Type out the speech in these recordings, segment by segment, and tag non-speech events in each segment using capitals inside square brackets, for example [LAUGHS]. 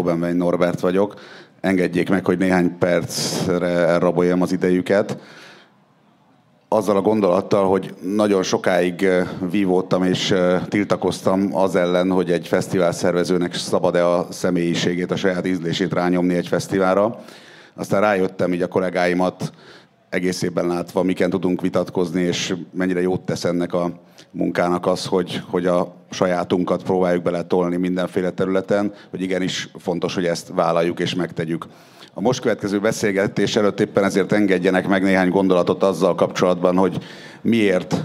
Globenvein Norbert vagyok. Engedjék meg, hogy néhány percre elraboljam az idejüket. Azzal a gondolattal, hogy nagyon sokáig vívódtam és tiltakoztam az ellen, hogy egy fesztivál szervezőnek szabad-e a személyiségét, a saját ízlését rányomni egy fesztiválra. Aztán rájöttem így a kollégáimat egész évben látva, miken tudunk vitatkozni, és mennyire jót tesz ennek a munkának az, hogy, hogy a sajátunkat próbáljuk beletolni mindenféle területen, hogy igenis fontos, hogy ezt vállaljuk és megtegyük. A most következő beszélgetés előtt éppen ezért engedjenek meg néhány gondolatot azzal kapcsolatban, hogy miért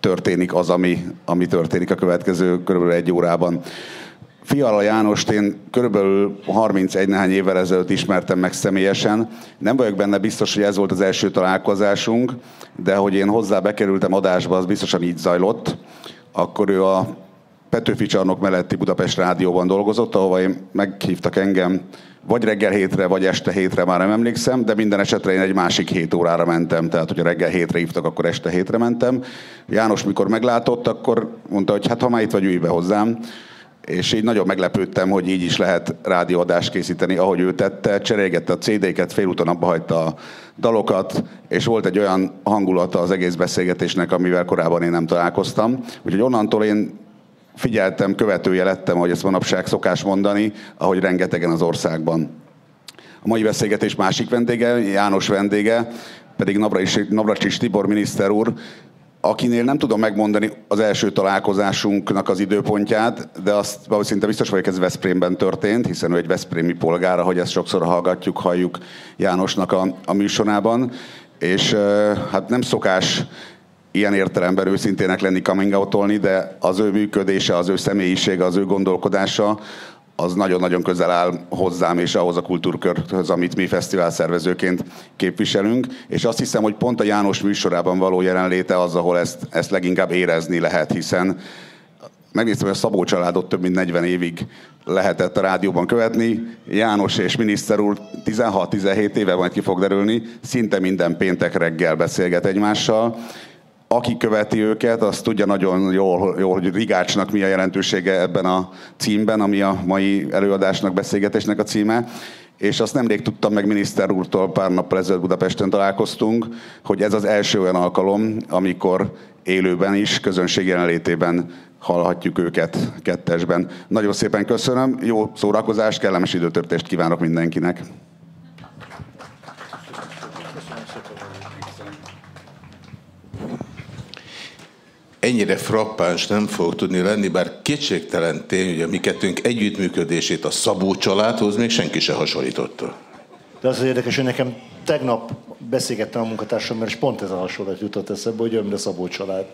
történik az, ami, ami történik a következő körülbelül egy órában. Fiala Jánost én körülbelül 31 néhány évvel ezelőtt ismertem meg személyesen. Nem vagyok benne biztos, hogy ez volt az első találkozásunk, de hogy én hozzá bekerültem adásba, az biztosan így zajlott. Akkor ő a Petőfi csarnok melletti Budapest Rádióban dolgozott, ahova én meghívtak engem vagy reggel hétre, vagy este hétre, már nem emlékszem, de minden esetre én egy másik hét órára mentem, tehát hogyha reggel hétre hívtak, akkor este hétre mentem. János mikor meglátott, akkor mondta, hogy hát ha már itt vagy, ülj be hozzám és így nagyon meglepődtem, hogy így is lehet rádióadást készíteni, ahogy ő tette. Cserélgette a CD-ket, félúton abba hagyta a dalokat, és volt egy olyan hangulata az egész beszélgetésnek, amivel korábban én nem találkoztam. Úgyhogy onnantól én figyeltem, követője lettem, ahogy ezt manapság szokás mondani, ahogy rengetegen az országban. A mai beszélgetés másik vendége, János vendége, pedig Navracsics Tibor miniszter úr, akinél nem tudom megmondani az első találkozásunknak az időpontját, de azt szinte biztos vagyok, ez Veszprémben történt, hiszen ő egy Veszprémi polgára, hogy ezt sokszor hallgatjuk, halljuk Jánosnak a, a műsorában, és hát nem szokás ilyen értelemben őszintének lenni coming out de az ő működése, az ő személyisége, az ő gondolkodása, az nagyon-nagyon közel áll hozzám és ahhoz a kultúrkörhöz, amit mi fesztivál szervezőként képviselünk, és azt hiszem, hogy pont a János műsorában való jelenléte az, ahol ezt, ezt leginkább érezni lehet, hiszen megnéztem, hogy a Szabó családot több mint 40 évig lehetett a rádióban követni. János és miniszter úr 16-17 éve majd ki fog derülni, szinte minden péntek reggel beszélget egymással, aki követi őket, az tudja nagyon jól, jól, hogy Rigácsnak mi a jelentősége ebben a címben, ami a mai előadásnak, beszélgetésnek a címe. És azt nemrég tudtam meg miniszter úrtól, pár nappal ezelőtt Budapesten találkoztunk, hogy ez az első olyan alkalom, amikor élőben is, közönség jelenlétében hallhatjuk őket kettesben. Nagyon szépen köszönöm, jó szórakozást, kellemes időtörtést kívánok mindenkinek! Ennyire frappáns nem fog tudni lenni, bár kétségtelen tény, hogy a mi kettőnk együttműködését a Szabó családhoz még senki se hasonlította. De az, az érdekes, hogy nekem tegnap beszélgettem a munkatársammal, és pont ez a hasonlat jutott eszembe, hogy a Szabó család.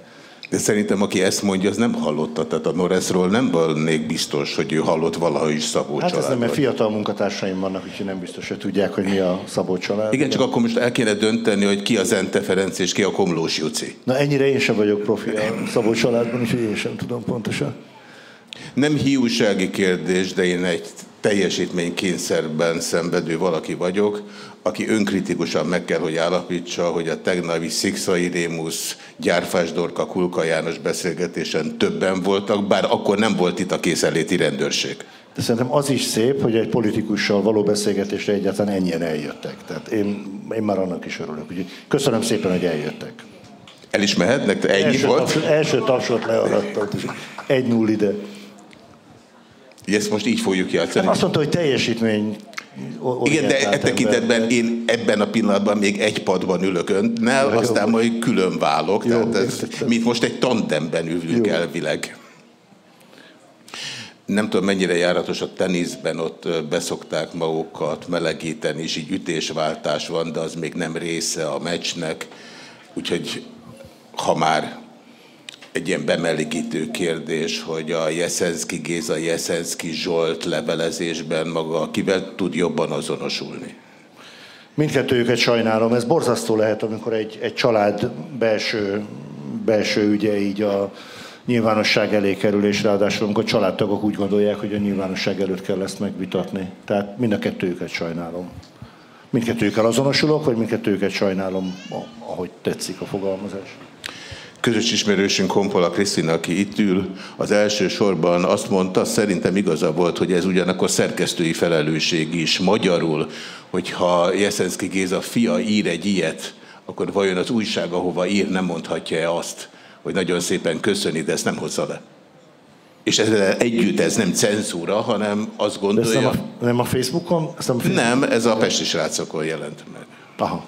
De szerintem, aki ezt mondja, az nem hallotta. Tehát a Norrisról nem volnék biztos, hogy ő hallott valaha is Szabó hát család. Hát ez nem, mert fiatal munkatársaim vannak, úgyhogy nem biztos, hogy tudják, hogy mi a Szabó család. Igen, csak akkor most el kéne dönteni, hogy ki az Ente Ferenc és ki a Komlós Juci. Na ennyire én sem vagyok profi a Szabó családban, úgyhogy én sem tudom pontosan. Nem hiúsági kérdés, de én egy teljesítménykényszerben szenvedő valaki vagyok, aki önkritikusan meg kell, hogy állapítsa, hogy a tegnapi Szikszai Rémusz, Gyárfás Dorka, Kulka János beszélgetésen többen voltak, bár akkor nem volt itt a készenléti rendőrség. De szerintem az is szép, hogy egy politikussal való beszélgetésre egyáltalán ennyien eljöttek. Tehát én, én már annak is örülök. Úgyhogy köszönöm szépen, hogy eljöttek. El is mehetnek? Ennyi első volt? Taps, első tapsot learadtam. Egy null ide. Ezt most így fogjuk játszani. Azt mondta, hogy teljesítmény igen, de e tekintetben én ebben a pillanatban még egy padban ülök önnel, Jó, aztán majd külön válok. Jó, tehát ez, mint most egy tandemben ülünk Jó. elvileg. Nem tudom, mennyire járatos a teniszben, ott beszokták magukat melegíteni, és így ütésváltás van, de az még nem része a meccsnek. Úgyhogy ha már egy ilyen bemelegítő kérdés, hogy a Jeszenszki Géza, Jeszenszki Zsolt levelezésben maga kivel tud jobban azonosulni? Mindkettőjüket sajnálom. Ez borzasztó lehet, amikor egy, egy család belső, belső ügye így a nyilvánosság elé kerül, és ráadásul amikor családtagok úgy gondolják, hogy a nyilvánosság előtt kell ezt megvitatni. Tehát mind a kettőjüket sajnálom. Mindkettőjükkel azonosulok, vagy mindkettőjüket sajnálom, ahogy tetszik a fogalmazás. Közös ismerősünk Kompola Krisztina, aki itt ül, az első sorban azt mondta, szerintem igaza volt, hogy ez ugyanakkor szerkesztői felelősség is. Magyarul, hogyha Jeszenszki Géza fia ír egy ilyet, akkor vajon az újság, ahova ír, nem mondhatja-e azt, hogy nagyon szépen köszöni, de ezt nem hozza le? És ezzel együtt ez nem cenzúra, hanem azt gondolja... De ez nem a, nem a Facebookon? Ezt nem, a Facebookon? nem, ez a Pesti srácokon jelent meg. Aha.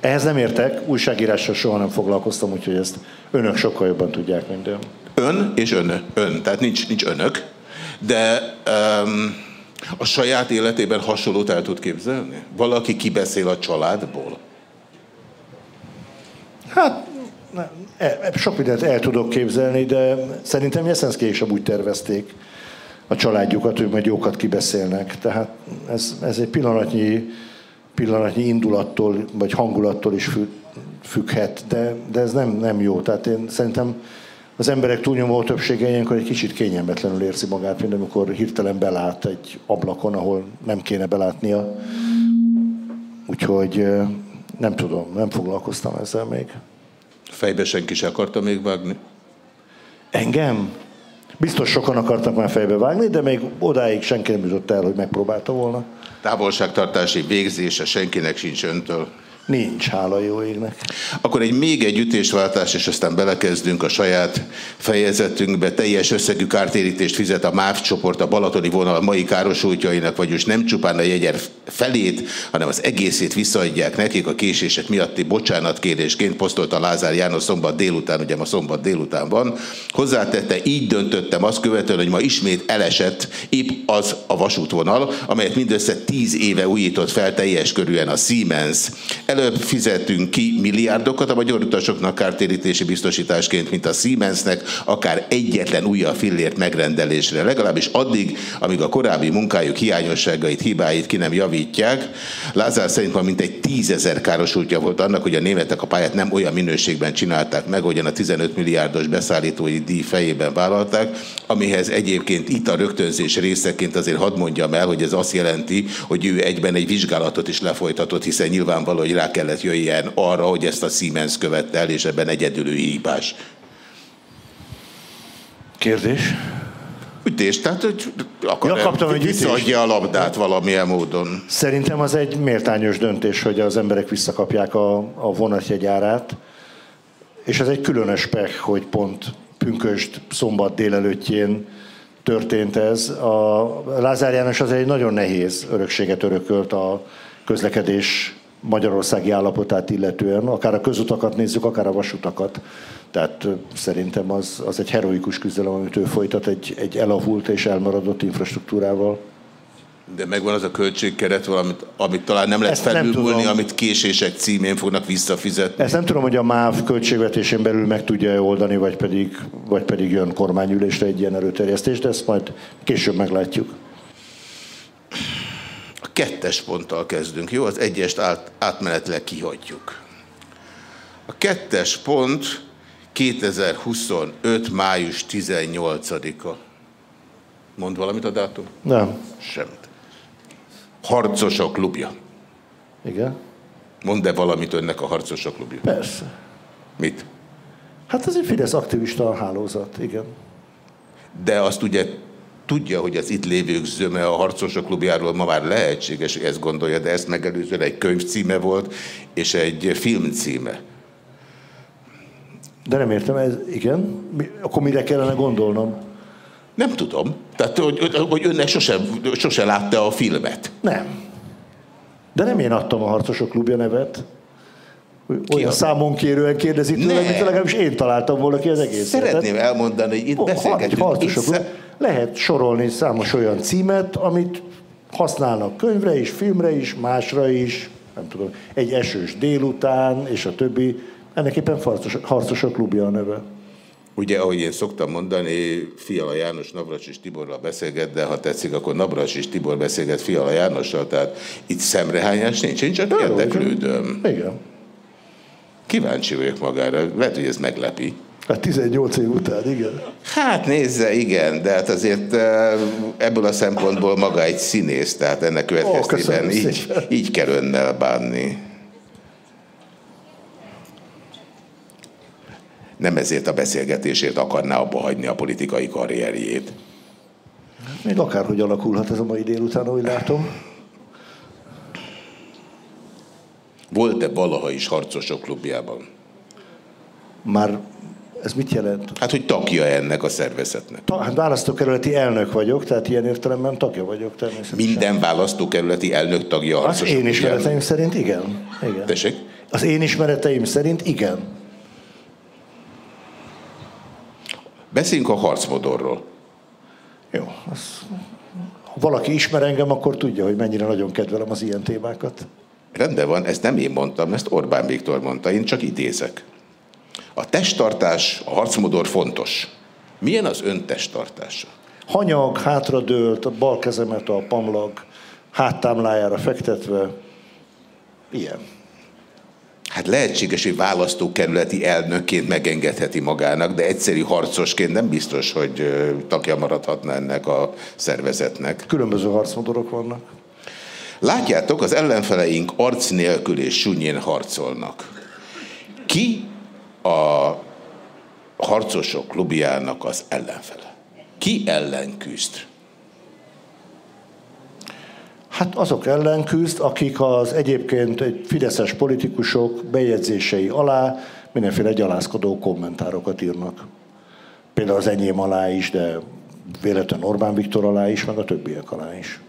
Ehhez nem értek, újságírással soha nem foglalkoztam, úgyhogy ezt önök sokkal jobban tudják, mint ön. Ön és ön. Ön, tehát nincs, nincs önök. De um, a saját életében hasonlót el tud képzelni? Valaki kibeszél a családból? Hát e, e, sok mindent el tudok képzelni, de szerintem Jeszenszkék sem úgy tervezték a családjukat, hogy majd jókat kibeszélnek. Tehát ez, ez egy pillanatnyi, pillanatnyi indulattól vagy hangulattól is függhet, de, de ez nem, nem jó. Tehát én szerintem az emberek túlnyomó többsége ilyenkor egy kicsit kényelmetlenül érzi magát, mint amikor hirtelen belát egy ablakon, ahol nem kéne belátnia. Úgyhogy nem tudom, nem foglalkoztam ezzel még. Fejbe senki se akarta még vágni? Engem? Biztos sokan akartak már fejbe vágni, de még odáig senki nem jutott el, hogy megpróbálta volna. Távolságtartási végzése senkinek sincs öntől. Nincs, hála jó égnek. Akkor egy még egy ütésváltás, és aztán belekezdünk a saját fejezetünkbe. Teljes összegű kártérítést fizet a MÁV csoport a Balatoni vonal mai károsultjainak, vagyis nem csupán a jegyer felét, hanem az egészét visszaadják nekik a késések miatti bocsánatkérésként posztolta Lázár János szombat délután, ugye ma szombat délután van. Hozzátette, így döntöttem azt követően, hogy ma ismét elesett épp az a vasútvonal, amelyet mindössze tíz éve újított fel teljes körűen a Siemens előbb fizetünk ki milliárdokat a magyar utasoknak kártérítési biztosításként, mint a Siemensnek, akár egyetlen újabb fillért megrendelésre. Legalábbis addig, amíg a korábbi munkájuk hiányosságait, hibáit ki nem javítják. Lázár szerint van mintegy tízezer károsultja volt annak, hogy a németek a pályát nem olyan minőségben csinálták meg, ahogyan a 15 milliárdos beszállítói díj fejében vállalták, amihez egyébként itt a rögtönzés részeként azért hadd mondjam el, hogy ez azt jelenti, hogy ő egyben egy vizsgálatot is lefolytatott, hiszen nyilvánvaló, hogy rá rá kellett jöjjen arra, hogy ezt a Siemens követte el, és ebben egyedülő hibás. Kérdés? Ütés, tehát hogy akar ja, kaptam egy visszaadja a labdát valamilyen módon. Szerintem az egy méltányos döntés, hogy az emberek visszakapják a, a vonatjegyárát, és ez egy különös pek, hogy pont pünköst szombat délelőttjén történt ez. A Lázár János az egy nagyon nehéz örökséget örökölt a közlekedés magyarországi állapotát illetően, akár a közutakat nézzük, akár a vasutakat. Tehát szerintem az, az egy heroikus küzdelem, amit ő folytat egy, egy elavult és elmaradott infrastruktúrával. De megvan az a költségkeret, valamit, amit talán nem lehet felülmúlni, amit késések címén fognak visszafizetni. Ezt nem tudom, hogy a MÁV költségvetésén belül meg tudja oldani, vagy pedig, vagy pedig jön kormányülésre egy ilyen erőterjesztés, de ezt majd később meglátjuk kettes ponttal kezdünk, jó? Az egyest át, átmenetileg kihagyjuk. A kettes pont 2025. május 18-a. Mond valamit a dátum? Nem. Semmit. Harcosok klubja. Igen. Mond-e valamit önnek a harcosok klubja? Persze. Mit? Hát ez egy Fidesz aktivista hálózat, igen. De azt ugye tudja, hogy az itt lévők zöme a harcosok klubjáról ma már lehetséges, hogy ezt gondolja, de ezt megelőzően egy könyv címe volt, és egy film címe. De nem értem, ez igen? Mi, akkor mire kellene gondolnom? Nem tudom. Tehát, hogy, hogy önnek sose, sose látta a filmet. Nem. De nem én adtam a Harcosok klubja nevet. Olyan számon kérően kérdezi tőle, mint legalábbis én találtam volna ki az egészet. Szeretném elmondani, hogy itt oh, beszélgetünk. Itt, lehet sorolni számos olyan címet, amit használnak könyvre is, filmre is, másra is, nem tudom, egy esős délután, és a többi. Ennek éppen harcos, harcosok klubja a neve. Ugye, ahogy én szoktam mondani, Fiala János Navras és Tiborral beszélget, de ha tetszik, akkor Navras és Tibor beszélget Fiala Jánossal, tehát itt szemrehányás nincs, én csak érdeklődöm. Igen. Kíváncsi vagyok magára, lehet, hogy ez meglepi. Hát 18 év után, igen. Hát nézze, igen, de hát azért ebből a szempontból maga egy színész, tehát ennek következtében oh, így, így kell önnel bánni. nem ezért a beszélgetésért akarná abba hagyni a politikai karrierjét. Még akárhogy alakulhat ez a mai délután, ahogy látom. Volt-e valaha is harcosok klubjában? Már ez mit jelent? Hát, hogy tagja ennek a szervezetnek. Ta, hát választókerületi elnök vagyok, tehát ilyen értelemben tagja vagyok természetesen. Minden választókerületi elnök tagja Az én ismereteim szerint igen. igen. Tessék? Az én ismereteim szerint igen. Beszéljünk a harcmodorról. Jó, az, ha valaki ismer engem, akkor tudja, hogy mennyire nagyon kedvelem az ilyen témákat. Rendben van, ezt nem én mondtam, ezt Orbán Viktor mondta, én csak idézek. A testtartás, a harcmodor fontos. Milyen az ön testtartása? Hanyag, hátradőlt, a bal kezemet a pamlag háttámlájára fektetve. Ilyen. Hát lehetséges, hogy választókerületi elnökként megengedheti magának, de egyszerű harcosként nem biztos, hogy tagja maradhatna ennek a szervezetnek. Különböző harcmodorok vannak. Látjátok, az ellenfeleink arc nélkül és sunyén harcolnak. Ki a harcosok klubjának az ellenfele? Ki ellen küzd? Hát azok ellen küzd, akik az egyébként egy fideszes politikusok bejegyzései alá mindenféle gyalázkodó kommentárokat írnak. Például az enyém alá is, de véletlen Orbán Viktor alá is, meg a többiek alá is.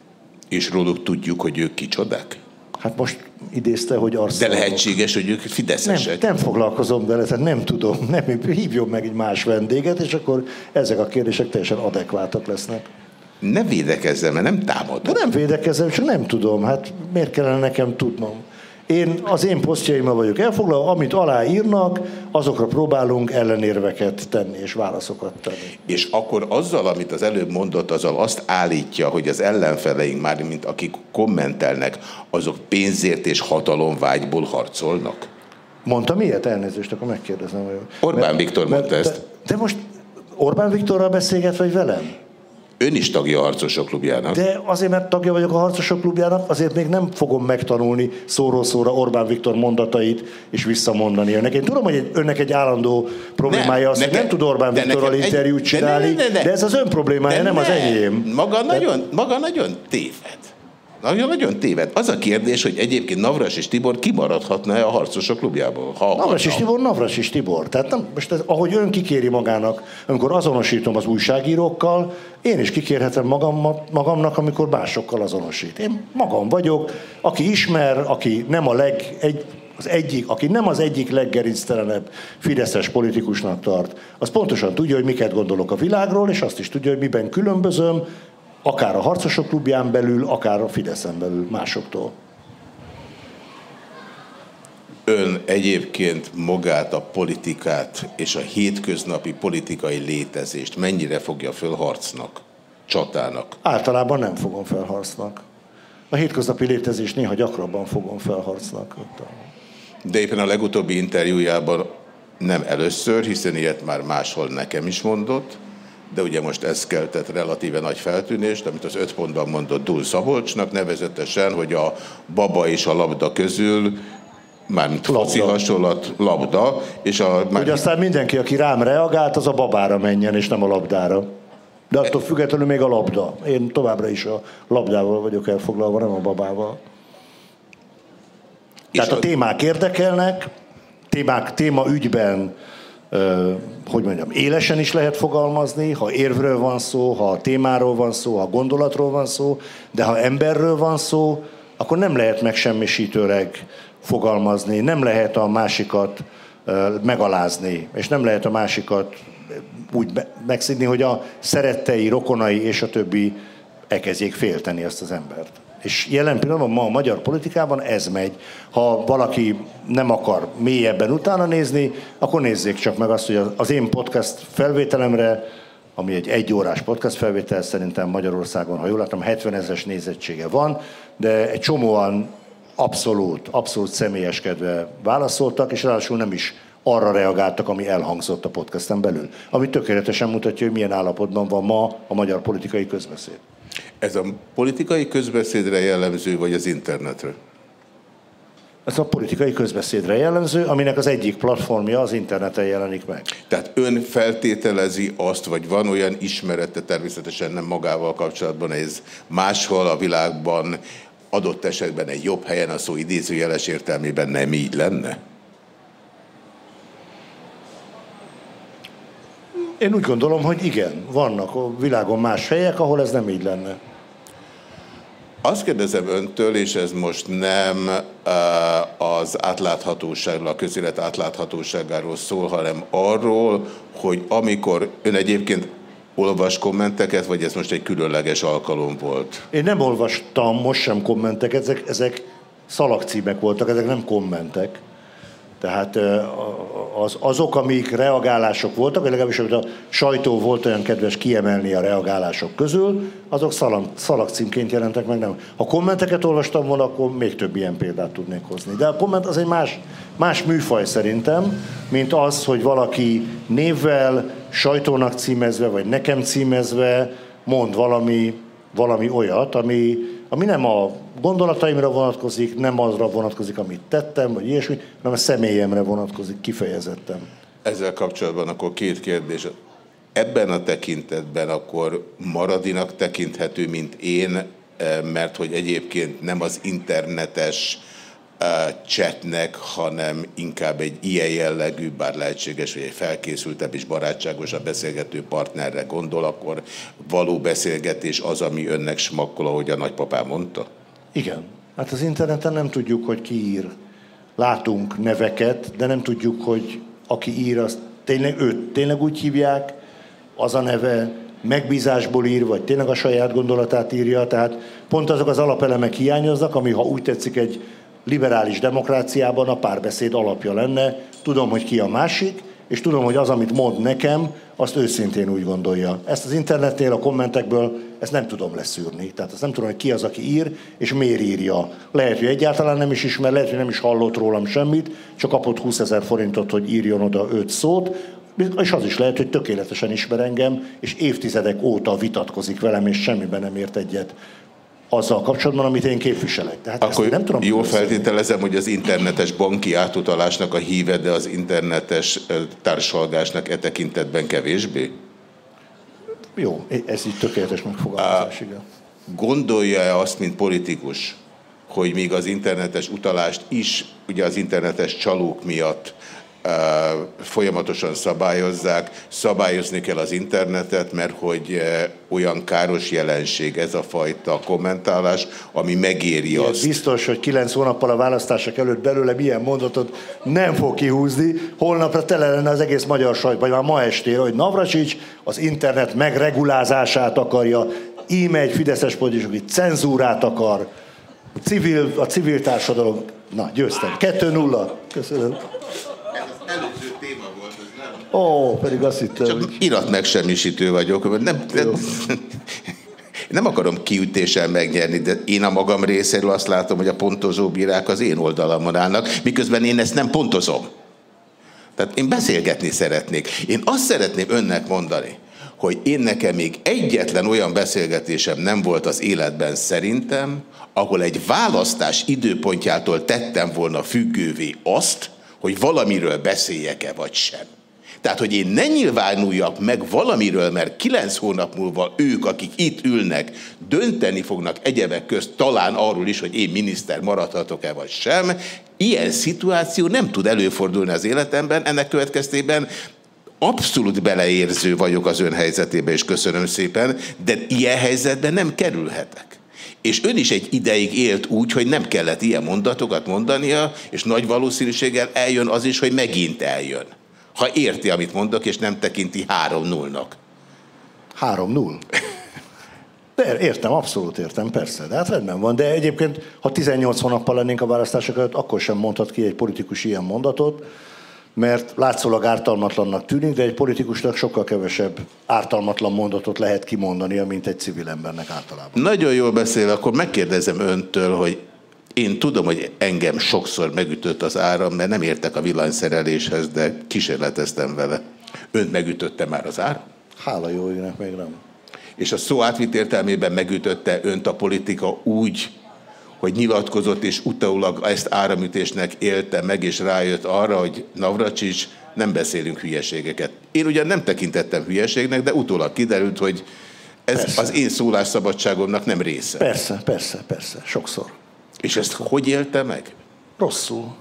És róluk tudjuk, hogy ők kicsodák? Hát most idézte, hogy De arcszalagok. lehetséges, hogy ők Nem, fideszesek. nem foglalkozom vele, tehát nem tudom, nem, hívjon meg egy más vendéget, és akkor ezek a kérdések teljesen adekvátak lesznek. Ne védekezzem, mert nem De támadok. nem védekezem, csak nem tudom, hát miért kellene nekem tudnom? Én az én posztjaimmal vagyok elfoglalva, amit aláírnak, azokra próbálunk ellenérveket tenni és válaszokat tenni. És akkor azzal, amit az előbb mondott, azzal azt állítja, hogy az ellenfeleink, már mint akik kommentelnek, azok pénzért és hatalomvágyból harcolnak? Mondtam ilyet? Elnézést, akkor megkérdezem. Hogy... Orbán Viktor mondta ezt. De, de most Orbán Viktorral beszélget, vagy velem? Ön is tagja a harcosok klubjának. De azért, mert tagja vagyok a Harcosok Klubjának, azért még nem fogom megtanulni szóról szóra Orbán Viktor mondatait és visszamondani önnek. Én tudom, hogy egy, önnek egy állandó problémája Nem, az, hogy nekem- nem tud Orbán de Viktorral nekem egy- interjút de ne, csinálni, ne, ne, ne. de ez az ön problémája, De nem az enyém. Maga, nagyon, maga nagyon téved. Nagyon, nagyon téved. Az a kérdés, hogy egyébként Navras és Tibor kimaradhatna-e a harcosok klubjából? Ha Navras és. Tibor, Navras és Tibor. Tehát nem, most ez, ahogy ön kikéri magának, amikor azonosítom az újságírókkal, én is kikérhetem magam, magamnak, amikor másokkal azonosít. Én magam vagyok, aki ismer, aki nem a leg, egy, az egyik, aki nem az egyik leggerinctelenebb fideszes politikusnak tart, az pontosan tudja, hogy miket gondolok a világról, és azt is tudja, hogy miben különbözöm, akár a harcosok klubján belül, akár a Fideszen belül másoktól. Ön egyébként magát a politikát és a hétköznapi politikai létezést mennyire fogja föl harcnak, csatának? Általában nem fogom felharcnak. A hétköznapi létezés néha gyakrabban fogom felharcnak. Ott a- De éppen a legutóbbi interjújában nem először, hiszen ilyet már máshol nekem is mondott, de ugye most ez keltett relatíve nagy feltűnést, amit az öt pontban mondott Dul Szabolcsnak, nevezetesen, hogy a baba és a labda közül, mármint foci hasonlat, labda, és a... Már, aztán mindenki, aki rám reagált, az a babára menjen, és nem a labdára. De attól függetlenül még a labda. Én továbbra is a labdával vagyok elfoglalva, nem a babával. Tehát a témák érdekelnek, témák, téma ügyben, ö, hogy mondjam, élesen is lehet fogalmazni, ha érvről van szó, ha témáról van szó, ha gondolatról van szó, de ha emberről van szó, akkor nem lehet megsemmisítőleg fogalmazni, nem lehet a másikat megalázni, és nem lehet a másikat úgy megszidni, hogy a szerettei, rokonai és a többi elkezdjék félteni azt az embert. És jelen pillanatban ma a magyar politikában ez megy. Ha valaki nem akar mélyebben utána nézni, akkor nézzék csak meg azt, hogy az- én podcast felvételemre, ami egy egyórás podcast felvétel, szerintem Magyarországon, ha jól látom, 70 ezres nézettsége van, de egy csomóan abszolút, abszolút személyeskedve válaszoltak, és ráadásul nem is arra reagáltak, ami elhangzott a podcasten belül. Ami tökéletesen mutatja, hogy milyen állapotban van ma a magyar politikai közbeszéd. Ez a politikai közbeszédre jellemző, vagy az internetre? Ez a politikai közbeszédre jellemző, aminek az egyik platformja az interneten jelenik meg. Tehát ön feltételezi azt, vagy van olyan ismerete természetesen nem magával kapcsolatban, ez máshol a világban adott esetben egy jobb helyen a szó idézőjeles értelmében nem így lenne? Én úgy gondolom, hogy igen, vannak a világon más helyek, ahol ez nem így lenne. Azt kérdezem öntől, és ez most nem az átláthatóságról, a közélet átláthatóságáról szól, hanem arról, hogy amikor ön egyébként olvas kommenteket, vagy ez most egy különleges alkalom volt? Én nem olvastam most sem kommenteket, ezek, ezek szalagcímek voltak, ezek nem kommentek. Tehát az, azok, amik reagálások voltak, vagy legalábbis amit a sajtó volt olyan kedves kiemelni a reagálások közül, azok szalag, szalagcímként jelentek meg. Nem. Ha kommenteket olvastam volna, akkor még több ilyen példát tudnék hozni. De a komment az egy más, más műfaj szerintem, mint az, hogy valaki névvel, sajtónak címezve, vagy nekem címezve mond valami, valami olyat, ami, ami nem a gondolataimra vonatkozik, nem azra vonatkozik, amit tettem, vagy ilyesmi, hanem a személyemre vonatkozik kifejezetten. Ezzel kapcsolatban akkor két kérdés. Ebben a tekintetben akkor maradinak tekinthető, mint én, eh, mert hogy egyébként nem az internetes chatnek, hanem inkább egy ilyen jellegű, bár lehetséges, hogy egy felkészültebb és barátságosabb beszélgető partnerre gondol, akkor való beszélgetés az, ami önnek smakkol, ahogy a nagypapám mondta? Igen. Hát az interneten nem tudjuk, hogy ki ír. Látunk neveket, de nem tudjuk, hogy aki ír, azt tényleg őt tényleg úgy hívják, az a neve, megbízásból ír, vagy tényleg a saját gondolatát írja, tehát pont azok az alapelemek hiányoznak, ami, ha úgy tetszik, egy liberális demokráciában a párbeszéd alapja lenne. Tudom, hogy ki a másik, és tudom, hogy az, amit mond nekem, azt őszintén úgy gondolja. Ezt az internetnél, a kommentekből, ezt nem tudom leszűrni. Tehát azt nem tudom, hogy ki az, aki ír, és miért írja. Lehet, hogy egyáltalán nem is ismer, lehet, hogy nem is hallott rólam semmit, csak kapott 20 ezer forintot, hogy írjon oda öt szót, és az is lehet, hogy tökéletesen ismer engem, és évtizedek óta vitatkozik velem, és semmiben nem ért egyet azzal kapcsolatban, amit én képviselek. Tehát Akkor nem tudom jól feltételezem, hogy az internetes banki átutalásnak a híve, de az internetes társalgásnak e tekintetben kevésbé? Jó, ez így tökéletes megfogalmazás, igen. Gondolja-e azt, mint politikus, hogy még az internetes utalást is, ugye az internetes csalók miatt folyamatosan szabályozzák. Szabályozni kell az internetet, mert hogy olyan káros jelenség ez a fajta kommentálás, ami megéri Igen, azt. Biztos, hogy kilenc hónappal a választások előtt belőle milyen mondatot nem fog kihúzni. Holnapra tele lenne az egész magyar sajt, vagy már ma estére, hogy Navracsics az internet megregulázását akarja, íme egy fideszes politikus, aki cenzúrát akar, civil, a civil társadalom. Na, győztem. 2-0. Köszönöm előző téma volt, ez nem? Ó, pedig azt hittem. Csak hogy... irat megsemmisítő vagyok. Nem, nem, [LAUGHS] nem akarom kiütéssel megnyerni, de én a magam részéről azt látom, hogy a pontozó bírák az én oldalamon állnak, miközben én ezt nem pontozom. Tehát én beszélgetni szeretnék. Én azt szeretném önnek mondani, hogy én nekem még egyetlen olyan beszélgetésem nem volt az életben szerintem, ahol egy választás időpontjától tettem volna függővé azt, hogy valamiről beszéljek-e vagy sem. Tehát, hogy én ne nyilvánuljak meg valamiről, mert kilenc hónap múlva ők, akik itt ülnek, dönteni fognak egyebek közt talán arról is, hogy én miniszter maradhatok-e vagy sem, ilyen szituáció nem tud előfordulni az életemben, ennek következtében abszolút beleérző vagyok az ön helyzetébe, és köszönöm szépen, de ilyen helyzetben nem kerülhetek. És ön is egy ideig élt úgy, hogy nem kellett ilyen mondatokat mondania, és nagy valószínűséggel eljön az is, hogy megint eljön. Ha érti, amit mondok, és nem tekinti 3-0-nak. 3-0? De értem, abszolút értem, persze. De hát rendben van. De egyébként, ha 18 hónappal lennénk a választások előtt, akkor sem mondhat ki egy politikus ilyen mondatot mert látszólag ártalmatlannak tűnik, de egy politikusnak sokkal kevesebb ártalmatlan mondatot lehet kimondania, mint egy civil embernek általában. Nagyon jól beszél, akkor megkérdezem öntől, hogy én tudom, hogy engem sokszor megütött az áram, mert nem értek a villanyszereléshez, de kísérleteztem vele. Önt megütötte már az áram? Hála jó még nem. És a szó átvitt értelmében megütötte önt a politika úgy, hogy nyilatkozott, és utólag ezt áramütésnek élte meg, és rájött arra, hogy Navracsics, nem beszélünk hülyeségeket. Én ugyan nem tekintettem hülyeségnek, de utólag kiderült, hogy ez persze. az én szólásszabadságomnak nem része. Persze, persze, persze, sokszor. És ezt hogy élte meg? Rosszul.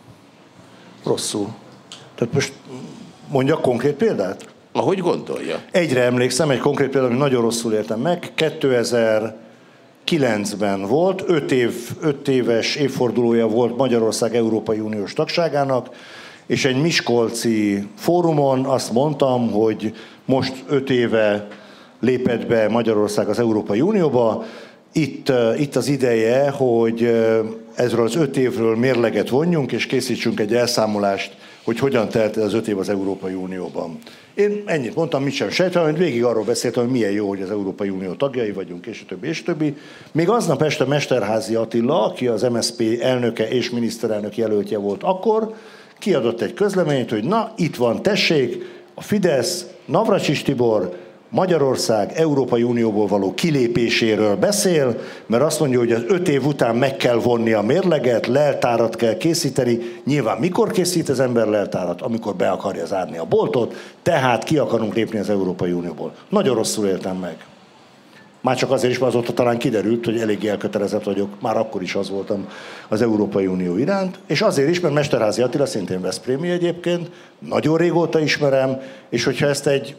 Rosszul. Tehát most mondjak konkrét példát? Ahogy gondolja. Egyre emlékszem, egy konkrét példát, amit nagyon rosszul éltem meg. 2009-ben volt, 5 év, 5 éves évfordulója volt Magyarország Európai Uniós tagságának, és egy Miskolci fórumon azt mondtam, hogy most 5 éve lépett be Magyarország az Európai Unióba, itt, itt az ideje, hogy ezről az öt évről mérleget vonjunk, és készítsünk egy elszámolást, hogy hogyan telt az öt év az Európai Unióban. Én ennyit mondtam, mit sem sejtem, hogy végig arról beszéltem, hogy milyen jó, hogy az Európai Unió tagjai vagyunk, és a többi, és a többi. Még aznap este Mesterházi Attila, aki az MSZP elnöke és miniszterelnök jelöltje volt akkor, kiadott egy közleményt, hogy na, itt van, tessék, a Fidesz, Navracsis Tibor, Magyarország Európai Unióból való kilépéséről beszél, mert azt mondja, hogy az öt év után meg kell vonni a mérleget, leltárat kell készíteni. Nyilván mikor készít az ember leltárat? Amikor be akarja zárni a boltot, tehát ki akarunk lépni az Európai Unióból. Nagyon rosszul éltem meg. Már csak azért is, mert azóta talán kiderült, hogy elég elkötelezett vagyok, már akkor is az voltam az Európai Unió iránt, és azért is, mert Mesterházi Attila szintén Veszprémi egyébként, nagyon régóta ismerem, és hogyha ezt egy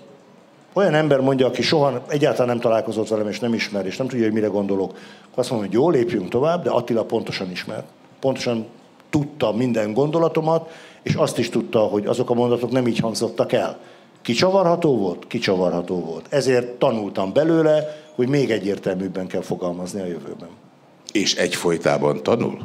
olyan ember mondja, aki soha egyáltalán nem találkozott velem, és nem ismer, és nem tudja, hogy mire gondolok, akkor azt mondom, hogy jó, lépjünk tovább, de Attila pontosan ismer. Pontosan tudta minden gondolatomat, és azt is tudta, hogy azok a mondatok nem így hangzottak el. Kicsavarható volt? Kicsavarható volt. Ezért tanultam belőle, hogy még egyértelműbben kell fogalmazni a jövőben. És egyfolytában tanul?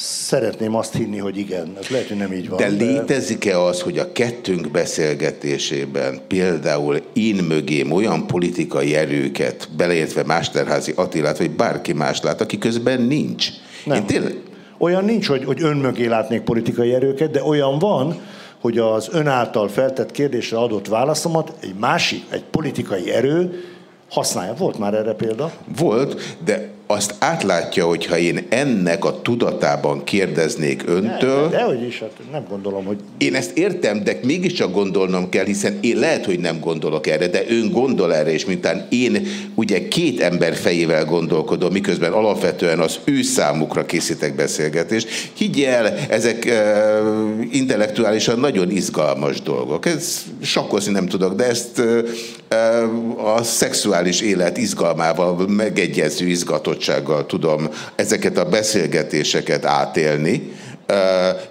Szeretném azt hinni, hogy igen. Ez lehet, hogy nem így van. De, de... létezik-e az, hogy a kettőnk beszélgetésében például én mögém olyan politikai erőket, beleértve Másterházi Attilát, vagy bárki más lát, aki közben nincs? Nem. Én tényleg... Olyan nincs, hogy, hogy ön mögé látnék politikai erőket, de olyan van, hogy az ön által feltett kérdésre adott válaszomat egy másik, egy politikai erő használja. Volt már erre példa? Volt, de azt átlátja, hogyha én ennek a tudatában kérdeznék öntől. De, de, hogy is, hát nem gondolom, hogy... Én ezt értem, de mégiscsak gondolnom kell, hiszen én lehet, hogy nem gondolok erre, de ön gondol erre, és mintán én ugye két ember fejével gondolkodom, miközben alapvetően az ő számukra készítek beszélgetést. Higgy el, ezek uh, intellektuálisan nagyon izgalmas dolgok. Ez sakkozni nem tudok, de ezt uh, a szexuális élet izgalmával megegyező izgatott bizottsággal tudom ezeket a beszélgetéseket átélni,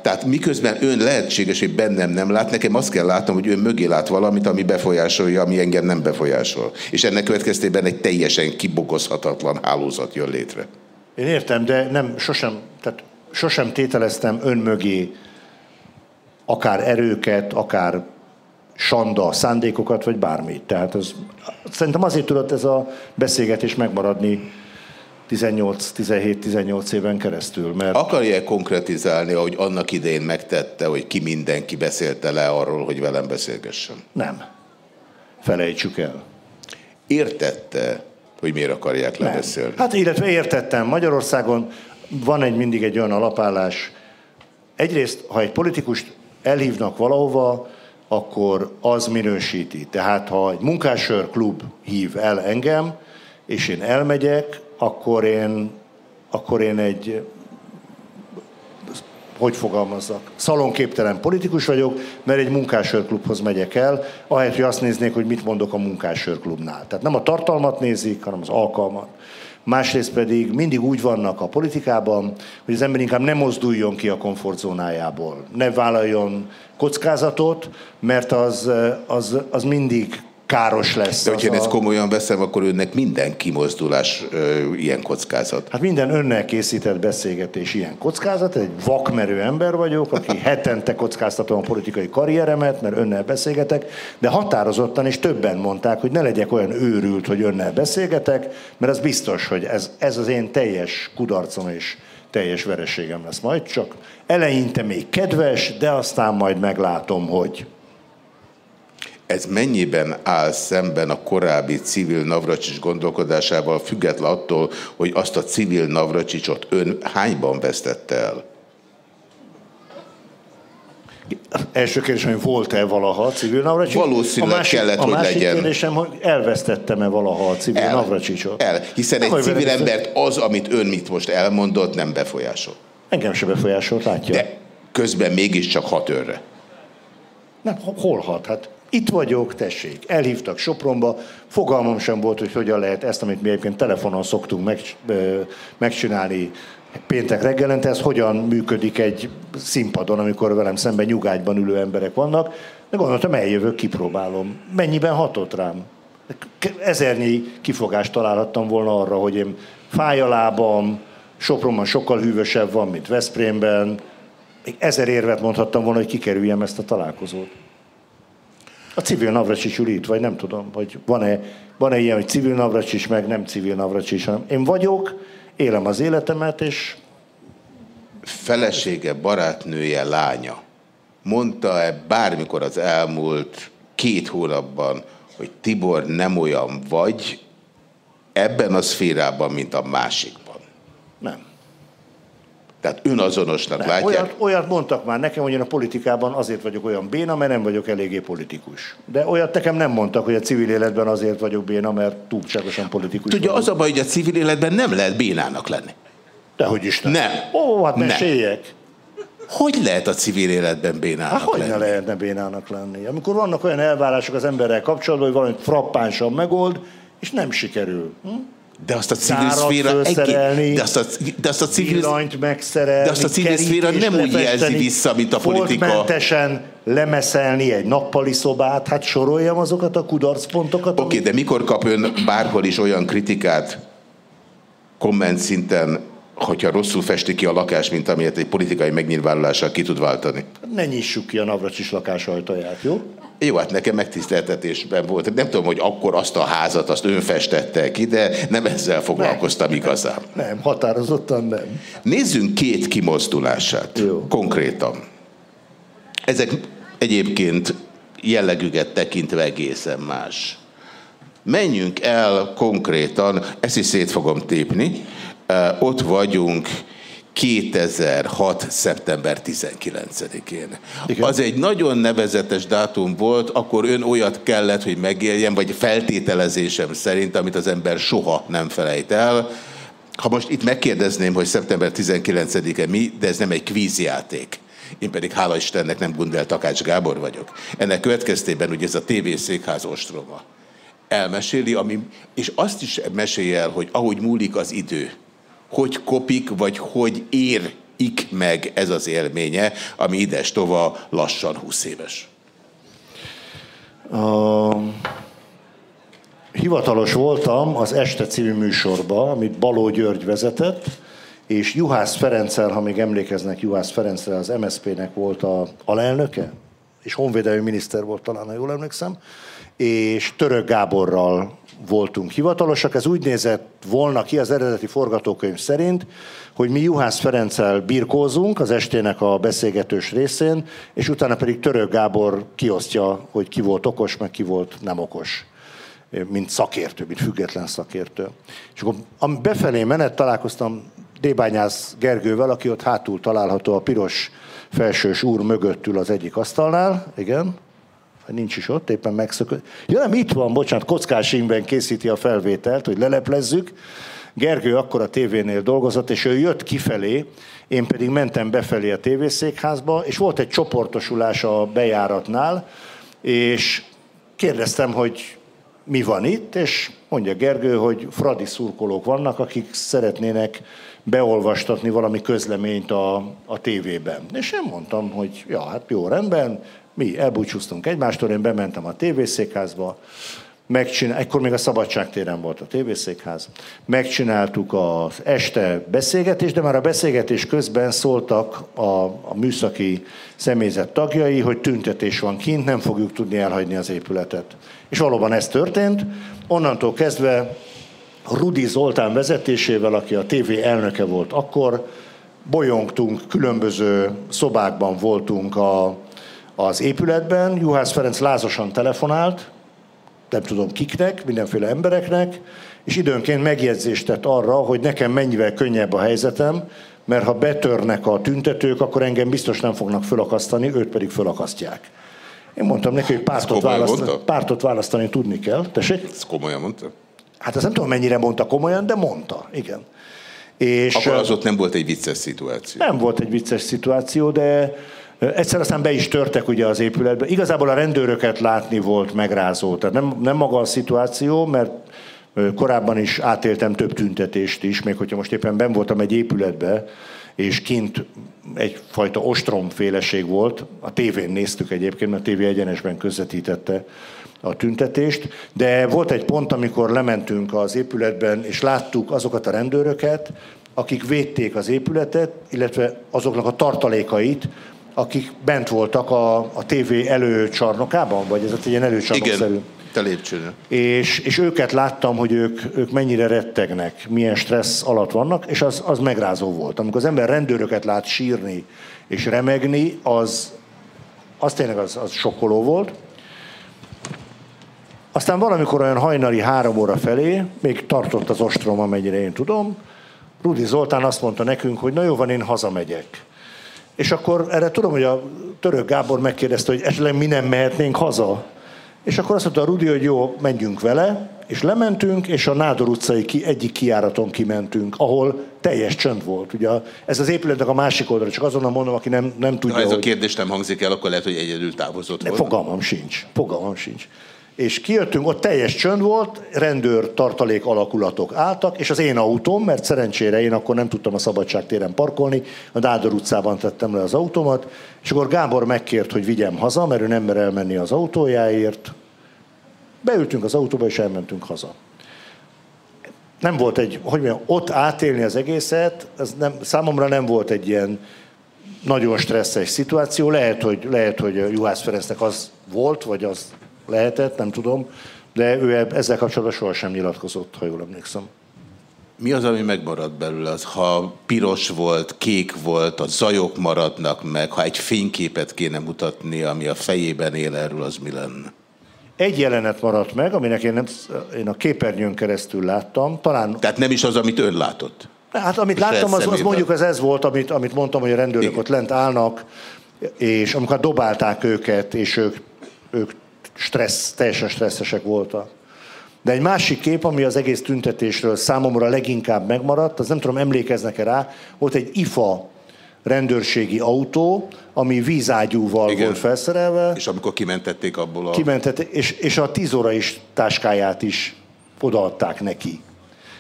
tehát miközben ön lehetséges, hogy bennem nem lát, nekem azt kell látnom, hogy ön mögé lát valamit, ami befolyásolja, ami engem nem befolyásol. És ennek következtében egy teljesen kibogozhatatlan hálózat jön létre. Én értem, de nem, sosem, tehát sosem tételeztem ön mögé akár erőket, akár sanda szándékokat, vagy bármit. Tehát az, szerintem azért tudott ez a beszélgetés megmaradni 18-17-18 éven keresztül. Mert... Akarja konkretizálni, hogy annak idején megtette, hogy ki mindenki beszélte le arról, hogy velem beszélgessen? Nem. Felejtsük el. Értette, hogy miért akarják Nem. lebeszélni? Hát illetve értettem. Magyarországon van egy mindig egy olyan alapállás. Egyrészt, ha egy politikust elhívnak valahova, akkor az minősíti. Tehát ha egy munkásőr klub hív el engem, és én elmegyek, akkor én, akkor én egy, hogy fogalmazzak, szalonképtelen politikus vagyok, mert egy munkásőrklubhoz megyek el, ahelyett, hogy azt néznék, hogy mit mondok a munkásőrklubnál. Tehát nem a tartalmat nézik, hanem az alkalmat. Másrészt pedig mindig úgy vannak a politikában, hogy az ember inkább nem mozduljon ki a komfortzónájából, ne vállaljon kockázatot, mert az, az, az mindig káros lesz. De hogyha én ezt komolyan veszem, akkor önnek minden kimozdulás ö, ilyen kockázat. Hát minden önnel készített beszélgetés ilyen kockázat. Egy vakmerő ember vagyok, aki [LAUGHS] hetente kockáztatom a politikai karrieremet, mert önnel beszélgetek, de határozottan és többen mondták, hogy ne legyek olyan őrült, hogy önnel beszélgetek, mert az biztos, hogy ez, ez az én teljes kudarcom és teljes vereségem lesz majd, csak eleinte még kedves, de aztán majd meglátom, hogy... ez mennyiben áll szemben a korábbi civil Navracsics gondolkodásával, független attól, hogy azt a civil Navracsicsot ön hányban vesztette el? Első kérdésem, hogy volt-e valaha civil Navracsics? Valószínűleg a másik, kellett, a hogy másik legyen. kérdésem, hogy elvesztettem-e valaha a civil el, Navracsicsot? El, hiszen nem egy civil embert az, amit ön mit most elmondott, nem befolyásol. Engem se befolyásolt, látja. De közben mégiscsak hat őrre. Nem, hol hat? Hát itt vagyok, tessék, elhívtak Sopronba, fogalmam sem volt, hogy hogyan lehet ezt, amit mi egyébként telefonon szoktunk meg, megcsinálni péntek reggelente, ez hogyan működik egy színpadon, amikor velem szemben nyugágyban ülő emberek vannak, de gondoltam, eljövök, kipróbálom. Mennyiben hatott rám? Ezernyi kifogást találhattam volna arra, hogy én fáj a lábam, Sopronban sokkal hűvösebb van, mint Veszprémben. Még ezer érvet mondhattam volna, hogy kikerüljem ezt a találkozót. A civil Navracsics ül itt, vagy nem tudom, hogy van-e, van-e ilyen, hogy civil Navracsics, meg nem civil Navracsics, hanem én vagyok, élem az életemet, és... Felesége, barátnője, lánya mondta-e bármikor az elmúlt két hónapban, hogy Tibor nem olyan vagy ebben a szférában, mint a másikban? Nem. Tehát önazonosnak nem, látják? Olyat, olyat mondtak már nekem, hogy én a politikában azért vagyok olyan béna, mert nem vagyok eléggé politikus. De olyat nekem nem mondtak, hogy a civil életben azért vagyok béna, mert túlságosan politikus. Tudja, az a baj, hogy a civil életben nem lehet bénának lenni. Dehogy is nem. Nem. Ó, hát meséljek. Hogy lehet a civil életben bénának hogy lenni? ne lehetne bénának lenni? Amikor vannak olyan elvárások az emberrel kapcsolatban, hogy valami frappánsan megold, és nem sikerül. Hm? De azt a civil szféra egész, de azt a, de azt a civil, megszerelni, de azt a civil szféra nem úgy jelzi vissza, mint a politika. Lemeszelni egy nappali szobát, hát soroljam azokat a kudarcpontokat. Oké, okay, de mikor kap ön bárhol is olyan kritikát komment szinten, hogyha rosszul festi ki a lakás, mint amilyet egy politikai megnyilvánulással ki tud váltani? Ne nyissuk ki a Navracsis lakás ajtaját, jó? Jó, hát nekem megtiszteltetésben volt. Nem tudom, hogy akkor azt a házat, azt önfestette ki, de nem ezzel foglalkoztam nem, igazán. Nem, határozottan nem. Nézzünk két kimozdulását. Jó. Konkrétan. Ezek egyébként jellegüket tekintve egészen más. Menjünk el konkrétan, ezt is szét fogom tépni, ott vagyunk 2006. szeptember 19-én. Az egy nagyon nevezetes dátum volt, akkor ön olyat kellett, hogy megéljen, vagy feltételezésem szerint, amit az ember soha nem felejt el. Ha most itt megkérdezném, hogy szeptember 19-e mi, de ez nem egy kvízjáték. Én pedig hála Istennek nem Gundel Takács Gábor vagyok. Ennek következtében ugye ez a TV székház ostroma elmeséli, ami, és azt is mesélj el, hogy ahogy múlik az idő, hogy kopik, vagy hogy érik meg ez az élménye, ami ides tova lassan 20 éves? A... Hivatalos voltam az Este című műsorba, amit Baló György vezetett, és Juhász Ferenccel, ha még emlékeznek, Juhász Ferenccel az MSZP-nek volt a alelnöke, és honvédelmi miniszter volt talán, ha jól emlékszem, és Török Gáborral voltunk hivatalosak. Ez úgy nézett volna ki az eredeti forgatókönyv szerint, hogy mi Juhász Ferenccel birkózunk az estének a beszélgetős részén, és utána pedig Török Gábor kiosztja, hogy ki volt okos, meg ki volt nem okos mint szakértő, mint független szakértő. És akkor befelé menet találkoztam Débányász Gergővel, aki ott hátul található a piros felsős úr mögött ül az egyik asztalnál, igen, nincs is ott, éppen megszökött. Ja nem, itt van, bocsánat, kockás ingben készíti a felvételt, hogy leleplezzük. Gergő akkor a tévénél dolgozott, és ő jött kifelé, én pedig mentem befelé a tévészékházba, és volt egy csoportosulás a bejáratnál, és kérdeztem, hogy mi van itt, és mondja Gergő, hogy fradi szurkolók vannak, akik szeretnének beolvastatni valami közleményt a, a tévében. És én mondtam, hogy ja, hát jó, rendben, mi elbúcsúztunk egymástól, én bementem a tévészékházba, megcsinál, ekkor még a Szabadságtéren volt a tévészékház, megcsináltuk az este beszélgetést, de már a beszélgetés közben szóltak a, a műszaki személyzet tagjai, hogy tüntetés van kint, nem fogjuk tudni elhagyni az épületet. És valóban ez történt. Onnantól kezdve Rudi Zoltán vezetésével, aki a TV elnöke volt akkor, bolyongtunk, különböző szobákban voltunk a, az épületben, Juhász Ferenc lázasan telefonált, nem tudom kiknek, mindenféle embereknek, és időnként megjegyzést tett arra, hogy nekem mennyivel könnyebb a helyzetem, mert ha betörnek a tüntetők, akkor engem biztos nem fognak fölakasztani, őt pedig fölakasztják. Én mondtam neki, hogy pártot, választani, pártot választani tudni kell. Tessék? Ezt komolyan mondta? Hát ezt nem tudom, mennyire mondta komolyan, de mondta, igen. És Akkor az ott nem volt egy vicces szituáció. Nem volt egy vicces szituáció, de egyszer aztán be is törtek ugye az épületbe. Igazából a rendőröket látni volt megrázó. Tehát nem, nem maga a szituáció, mert korábban is átéltem több tüntetést is, még hogyha most éppen ben voltam egy épületbe, és kint egyfajta ostromféleség volt. A tévén néztük egyébként, mert a tévé egyenesben közvetítette a tüntetést, de volt egy pont, amikor lementünk az épületben, és láttuk azokat a rendőröket, akik védték az épületet, illetve azoknak a tartalékait, akik bent voltak a, a tévé előcsarnokában, vagy ez egy ilyen előcsarnokszerű. Igen, te lépcsőn. És, és őket láttam, hogy ők, ők mennyire rettegnek, milyen stressz alatt vannak, és az, az megrázó volt. Amikor az ember rendőröket lát sírni és remegni, az, az tényleg az, az sokkoló volt. Aztán valamikor olyan hajnali három óra felé, még tartott az ostrom, amennyire én tudom, Rudi Zoltán azt mondta nekünk, hogy na jó van, én hazamegyek. És akkor erre tudom, hogy a török Gábor megkérdezte, hogy esetleg mi nem mehetnénk haza. És akkor azt mondta a Rudi, hogy jó, menjünk vele, és lementünk, és a Nádor utcai ki, egyik kiáraton kimentünk, ahol teljes csönd volt. Ugye ez az épületnek a másik oldala, csak azonnal mondom, aki nem, nem tudja, Ha ez hogy... a kérdés nem hangzik el, akkor lehet, hogy egyedül távozott volna. Fogalmam sincs. Fogalmam sincs és kijöttünk, ott teljes csönd volt, rendőr tartalék alakulatok álltak, és az én autóm, mert szerencsére én akkor nem tudtam a Szabadságtéren parkolni, a Nádor utcában tettem le az autómat, és akkor Gábor megkért, hogy vigyem haza, mert ő nem mer elmenni az autójáért. Beültünk az autóba, és elmentünk haza. Nem volt egy, hogy mondjam, ott átélni az egészet, ez nem, számomra nem volt egy ilyen nagyon stresszes szituáció. Lehet, hogy, lehet, hogy Juhász Ferencnek az volt, vagy az lehetett, nem tudom, de ő ezzel kapcsolatban sohasem nyilatkozott, ha jól emlékszem. Mi az, ami megmarad belőle? Az, ha piros volt, kék volt, a zajok maradnak meg, ha egy fényképet kéne mutatni, ami a fejében él erről, az mi lenne? Egy jelenet maradt meg, aminek én, nem, én a képernyőn keresztül láttam. Talán... Tehát nem is az, amit ön látott? Hát amit láttam, az, az mondjuk az ez volt, amit, amit mondtam, hogy a rendőrök Igen. ott lent állnak, és amikor dobálták őket, és ők, ők stressz, teljesen stresszesek voltak. De egy másik kép, ami az egész tüntetésről számomra leginkább megmaradt, az nem tudom, emlékeznek-e rá, volt egy IFA rendőrségi autó, ami vízágyúval Igen. volt felszerelve. És amikor kimentették abból a... Kimentették, és, és a tíz óra is táskáját is odaadták neki.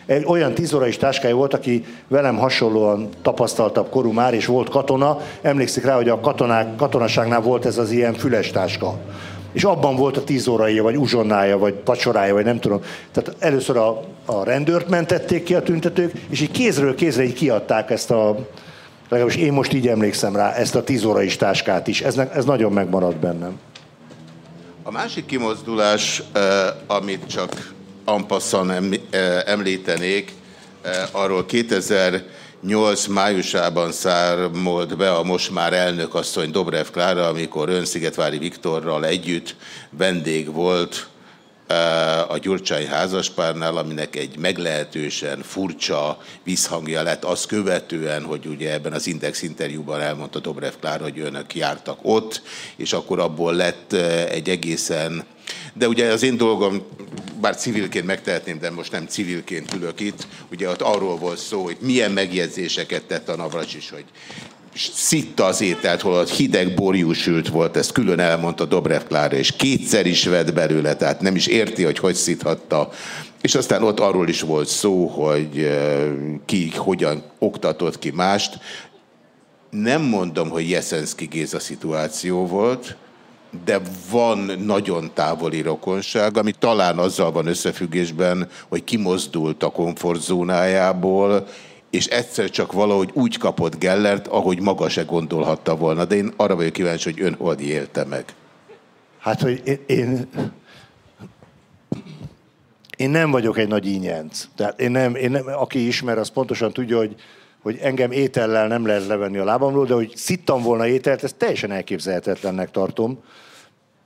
Egy olyan tíz óra is táskája volt, aki velem hasonlóan tapasztaltabb korú már, és volt katona. Emlékszik rá, hogy a katonák, katonaságnál volt ez az ilyen füles táska és abban volt a tíz órai, vagy uzsonnája, vagy pacsorája, vagy nem tudom. Tehát először a, a rendőrt mentették ki a tüntetők, és így kézről kézre így kiadták ezt a, legalábbis én most így emlékszem rá, ezt a tíz órai táskát is. Ez, ez nagyon megmaradt bennem. A másik kimozdulás, eh, amit csak ampasszan eh, említenék, eh, arról 2000 8 májusában számolt be a most már elnök asszony Dobrev Klára, amikor ön Szigetvári Viktorral együtt vendég volt eh, a Gyurcsány házaspárnál, aminek egy meglehetősen furcsa visszhangja lett azt követően, hogy ugye ebben az Index interjúban elmondta Dobrev Klára, hogy önök jártak ott, és akkor abból lett eh, egy egészen de ugye az én dolgom, bár civilként megtehetném, de most nem civilként ülök itt, ugye ott arról volt szó, hogy milyen megjegyzéseket tett a Navracsis, hogy szitta az ételt, hol ott hideg borjúsült volt, ezt külön elmondta Dobrev Klára, és kétszer is vett belőle, tehát nem is érti, hogy hogy szíthatta. És aztán ott arról is volt szó, hogy eh, ki hogyan oktatott ki mást. Nem mondom, hogy Jeszenszki Géza szituáció volt, de van nagyon távoli rokonság, ami talán azzal van összefüggésben, hogy kimozdult a komfortzónájából, és egyszer csak valahogy úgy kapott Gellert, ahogy maga se gondolhatta volna. De én arra vagyok kíváncsi, hogy ön hogy élte meg. Hát, hogy én, én, én nem vagyok egy nagy ínyenc. Tehát én nem, én nem, aki ismer, az pontosan tudja, hogy hogy engem étellel nem lehet levenni a lábamról, de hogy szittam volna ételt, ezt teljesen elképzelhetetlennek tartom.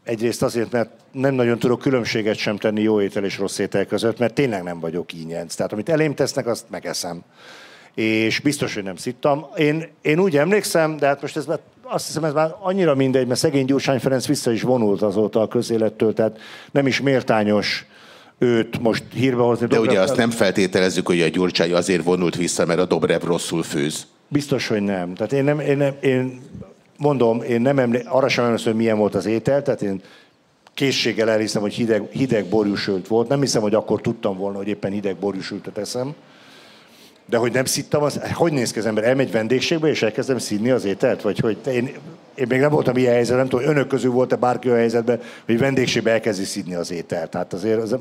Egyrészt azért, mert nem nagyon tudok különbséget sem tenni jó étel és rossz étel között, mert tényleg nem vagyok ínyenc. Tehát amit elém tesznek, azt megeszem. És biztos, hogy nem szittam. Én, én úgy emlékszem, de hát most ez azt hiszem, ez már annyira mindegy, mert szegény Gyurcsány Ferenc vissza is vonult azóta a közélettől, tehát nem is méltányos őt most hírbe hozni. De Dobrev... ugye azt nem feltételezzük, hogy a Gyurcsány azért vonult vissza, mert a Dobrev rosszul főz. Biztos, hogy nem. Tehát én, nem, én, nem, én mondom, én nem emlé... arra sem emlékszem, hogy milyen volt az étel, tehát én készséggel elhiszem, hogy hideg, hideg borjúsült volt. Nem hiszem, hogy akkor tudtam volna, hogy éppen hideg borjúsültet eszem. De hogy nem szittam, az, hogy néz ki az ember? Elmegy vendégségbe, és elkezdem szídni az ételt? Vagy hogy én, én még nem voltam ilyen helyzetben, nem tudom, önök közül volt-e bárki a helyzetben, hogy vendégségbe elkezdi szídni az ételt. Tehát azért az,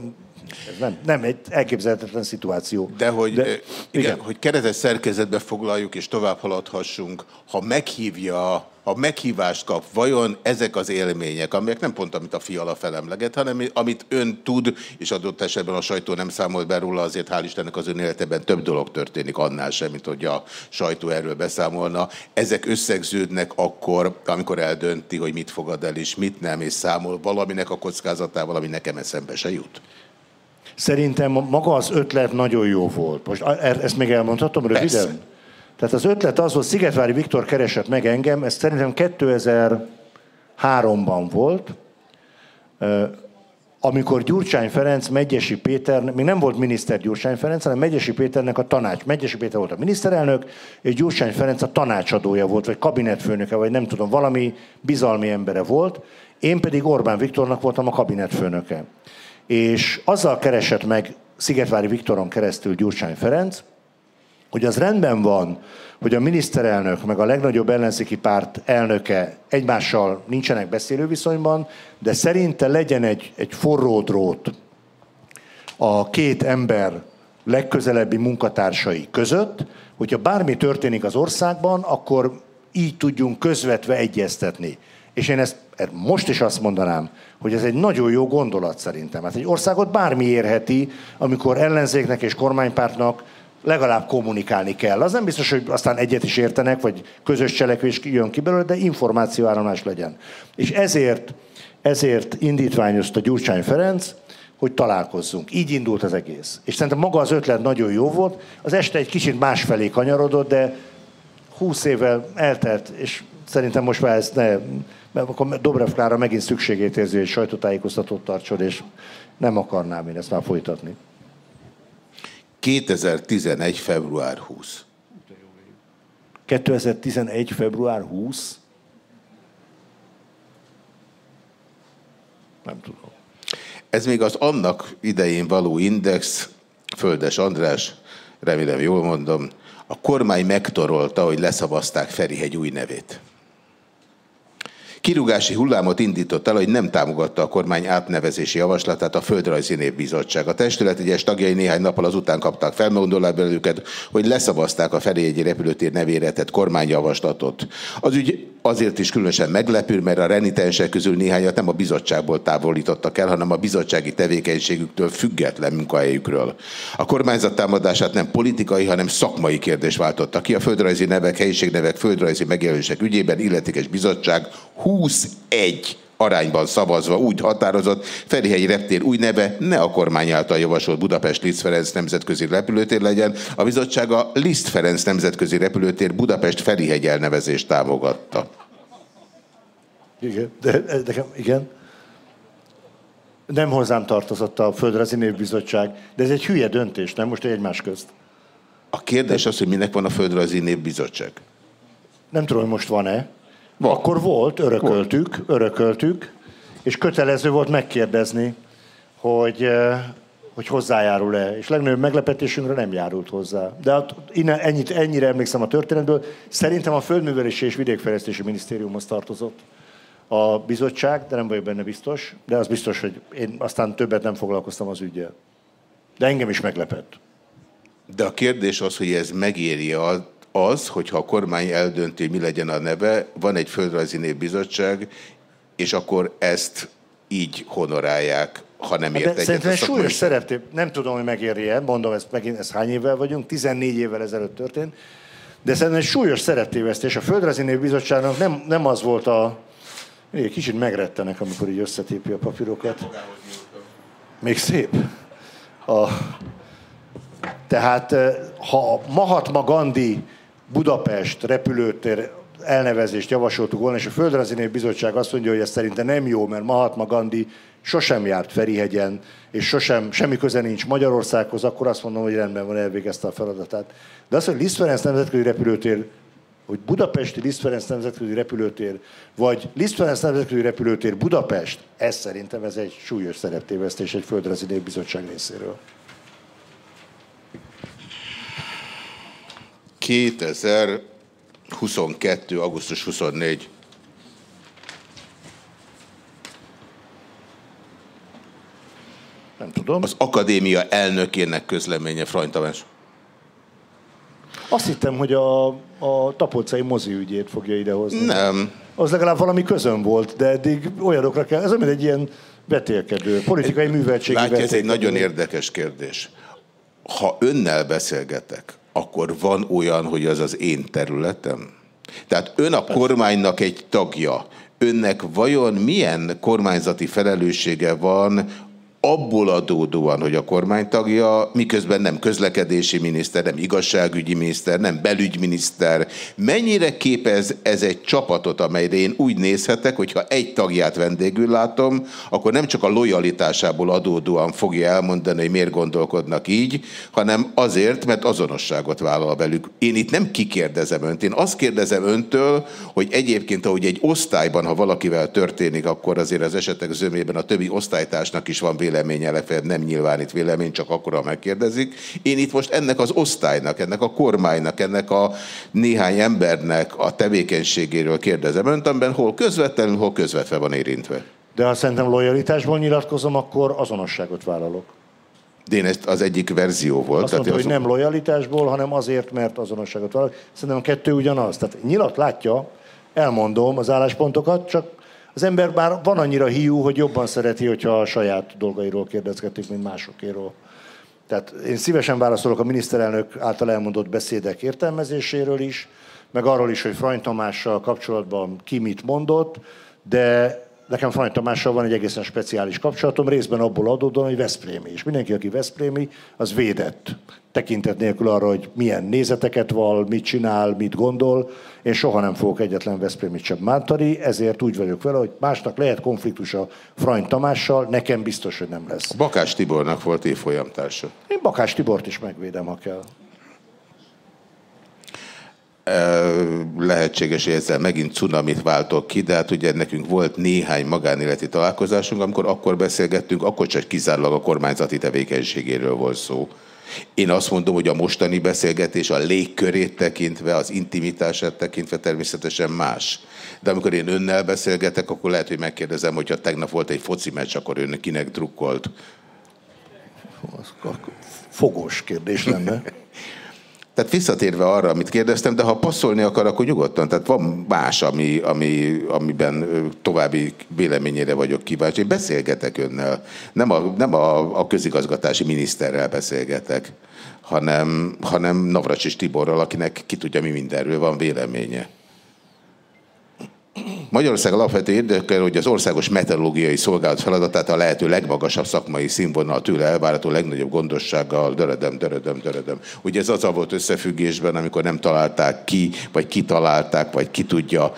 ez nem, nem egy elképzelhetetlen szituáció. De hogy, De, igen, igen. hogy keretes szerkezetbe foglaljuk és tovább haladhassunk, ha meghívja, ha meghívást kap, vajon ezek az élmények, amelyek nem pont amit a fiala felemleget, hanem amit ön tud, és adott esetben a sajtó nem számolt be róla, azért hál' Istennek az ön életében több dolog történik annál sem, mint hogy a sajtó erről beszámolna. Ezek összegződnek akkor, amikor eldönti, hogy mit fogad el és mit nem, és számol valaminek a kockázatával, ami nekem eszembe se jut. Szerintem maga az ötlet nagyon jó volt. Most ezt még elmondhatom röviden? Persze. Tehát az ötlet az volt, Szigetvári Viktor keresett meg engem, ez szerintem 2003-ban volt, amikor Gyurcsány Ferenc, Megyesi Péter, még nem volt miniszter Gyurcsány Ferenc, hanem Megyesi Péternek a tanács. Megyesi Péter volt a miniszterelnök, és Gyurcsány Ferenc a tanácsadója volt, vagy kabinetfőnöke, vagy nem tudom, valami bizalmi embere volt. Én pedig Orbán Viktornak voltam a kabinetfőnöke és azzal keresett meg Szigetvári Viktoron keresztül Gyurcsány Ferenc, hogy az rendben van, hogy a miniszterelnök meg a legnagyobb ellenzéki párt elnöke egymással nincsenek beszélő viszonyban, de szerinte legyen egy, egy forró drót a két ember legközelebbi munkatársai között, hogyha bármi történik az országban, akkor így tudjunk közvetve egyeztetni. És én ezt most is azt mondanám, hogy ez egy nagyon jó gondolat szerintem. Hát egy országot bármi érheti, amikor ellenzéknek és kormánypártnak legalább kommunikálni kell. Az nem biztos, hogy aztán egyet is értenek, vagy közös cselekvés jön ki belőle, de információáramlás legyen. És ezért, ezért indítványozta Gyurcsány Ferenc, hogy találkozzunk. Így indult az egész. És szerintem maga az ötlet nagyon jó volt. Az este egy kicsit másfelé kanyarodott, de húsz évvel eltelt, és szerintem most már ezt ne mert akkor Dobrev Klára megint szükségét érzi, hogy sajtótájékoztatót tartson, és nem akarnám én ezt már folytatni. 2011. február 20. 2011. február 20? Nem tudom. Ez még az annak idején való index, Földes András, remélem jól mondom, a kormány megtorolta, hogy leszavazták Ferihegy új nevét. Kirúgási hullámot indított el, hogy nem támogatta a kormány átnevezési javaslatát a Földrajzi Népbizottság. A testület egyes tagjai néhány nappal azután kapták felmondolábelőket, hogy leszavazták a Ferihegyi repülőtér nevére tett kormányjavaslatot. Az ügy azért is különösen meglepő, mert a renitensek közül néhányat nem a bizottságból távolítottak el, hanem a bizottsági tevékenységüktől független munkahelyükről. A kormányzat támadását nem politikai, hanem szakmai kérdés váltotta ki. A földrajzi nevek, helyiségnevek, földrajzi megjelölések ügyében illetékes bizottság 21 arányban szavazva úgy határozott, Ferihegyi reptér új neve ne a kormány által javasolt Budapest Liszt Ferenc nemzetközi repülőtér legyen, a bizottság a Liszt Ferenc nemzetközi repülőtér Budapest Ferihegy elnevezést támogatta. Igen, de, de, igen. Nem hozzám tartozott a Földrajzi Névbizottság, de ez egy hülye döntés, nem most egymás közt. A kérdés az, hogy minek van a Földrajzi Névbizottság. Nem tudom, hogy most van-e. Van. Akkor volt, örököltük, örököltük, és kötelező volt megkérdezni, hogy, eh, hogy hozzájárul-e. És legnagyobb meglepetésünkre nem járult hozzá. De hát innen, ennyit, ennyire emlékszem a történetből. Szerintem a Földművelési és Vidékfejlesztési Minisztériumhoz tartozott a bizottság, de nem vagyok benne biztos. De az biztos, hogy én aztán többet nem foglalkoztam az ügyel. De engem is meglepett. De a kérdés az, hogy ez megéri az, hogyha a kormány eldönti, mi legyen a neve, van egy földrajzi népbizottság, és akkor ezt így honorálják, ha nem ért egyet. Szerintem súlyos szerepté, nem tudom, hogy megéri-e, mondom, ezt megint, ez hány évvel vagyunk, 14 évvel ezelőtt történt, De szerintem egy súlyos szerettévesztés. A Földrajzi Bizottságnak nem, nem az volt a... Még kicsit megrettenek, amikor így összetépi a papírokat. Még szép. A... Tehát ha Mahatma Gandhi Budapest repülőtér elnevezést javasoltuk volna, és a Földrajzi Bizottság azt mondja, hogy ez szerintem nem jó, mert Mahatma Gandhi sosem járt Ferihegyen, és sosem, semmi köze nincs Magyarországhoz, akkor azt mondom, hogy rendben van, elvégezte a feladatát. De az, hogy Liszt Ferenc nemzetközi repülőtér, hogy Budapesti Liszt Ferenc nemzetközi repülőtér, vagy Liszt Ferenc nemzetközi repülőtér Budapest, ez szerintem ez egy súlyos szereptévesztés egy földrajzi bizottság részéről. 2022. augusztus 24. Nem tudom. Az akadémia elnökének közleménye, Frany Tamás. Azt hittem, hogy a, a tapolcai mozi ügyét fogja idehozni. Nem. Az legalább valami közön volt, de eddig olyanokra kell, ez egy ilyen vetélkedő, politikai műveltségi Látja, ez egy nagyon érdekes kérdés. Ha önnel beszélgetek, akkor van olyan, hogy az az én területem? Tehát ön a kormánynak egy tagja. Önnek vajon milyen kormányzati felelőssége van abból adódóan, hogy a kormánytagja, miközben nem közlekedési miniszter, nem igazságügyi miniszter, nem belügyminiszter, mennyire képez ez egy csapatot, amelyre én úgy nézhetek, hogyha egy tagját vendégül látom, akkor nem csak a lojalitásából adódóan fogja elmondani, hogy miért gondolkodnak így, hanem azért, mert azonosságot vállal velük. Én itt nem kikérdezem önt, én azt kérdezem öntől, hogy egyébként, ahogy egy osztályban, ha valakivel történik, akkor azért az esetek zömében a többi osztálytársnak is van vélemény, véleménye, legfeljebb nem nyilvánít vélemény, csak akkor, ha megkérdezik. Én itt most ennek az osztálynak, ennek a kormánynak, ennek a néhány embernek a tevékenységéről kérdezem önt, amiben hol közvetlenül, hol közvetve van érintve. De ha szerintem lojalitásból nyilatkozom, akkor azonosságot vállalok. De én ezt az egyik verzió volt. Azt mondta, hogy nem lojalitásból, hanem azért, mert azonosságot vállalok. Szerintem a kettő ugyanaz. Tehát nyilat látja, elmondom az álláspontokat, csak az ember már van annyira hiú, hogy jobban szereti, hogyha a saját dolgairól kérdezgetik, mint másokéról. Tehát én szívesen válaszolok a miniszterelnök által elmondott beszédek értelmezéséről is, meg arról is, hogy Frany Tamással kapcsolatban ki mit mondott, de nekem Frany Tamással van egy egészen speciális kapcsolatom, részben abból adódóan, hogy Veszprémi. És mindenki, aki Veszprémi, az védett. Tekintet nélkül arra, hogy milyen nézeteket val, mit csinál, mit gondol. Én soha nem fogok egyetlen Veszprémit sem bántani, ezért úgy vagyok vele, hogy másnak lehet konfliktus a Frany Tamással, nekem biztos, hogy nem lesz. Bakás Tibornak volt évfolyamtársa. Én Bakás Tibort is megvédem, ha kell. Lehetséges, hogy ezzel megint cunamit váltok ki, de hát ugye nekünk volt néhány magánéleti találkozásunk, amikor akkor beszélgettünk, akkor csak kizárólag a kormányzati tevékenységéről volt szó. Én azt mondom, hogy a mostani beszélgetés a légkörét tekintve, az intimitását tekintve természetesen más. De amikor én önnel beszélgetek, akkor lehet, hogy megkérdezem, hogyha tegnap volt egy foci meccs, akkor ön kinek drukkolt. Fogós kérdés lenne. [LAUGHS] Tehát visszatérve arra, amit kérdeztem, de ha passzolni akar, akkor nyugodtan. Tehát van más, ami, ami, amiben további véleményére vagyok kíváncsi. Én beszélgetek önnel. Nem a, nem a, a közigazgatási miniszterrel beszélgetek, hanem, hanem Navracsis Tiborral, akinek ki tudja, mi mindenről van véleménye. Magyarország alapvető érdekel, hogy az országos meteorológiai szolgálat feladatát a lehető legmagasabb szakmai színvonal tőle elvárható legnagyobb gondossággal döredem, döredem, döredem. Ugye ez az volt összefüggésben, amikor nem találták ki, vagy kitalálták, vagy ki tudja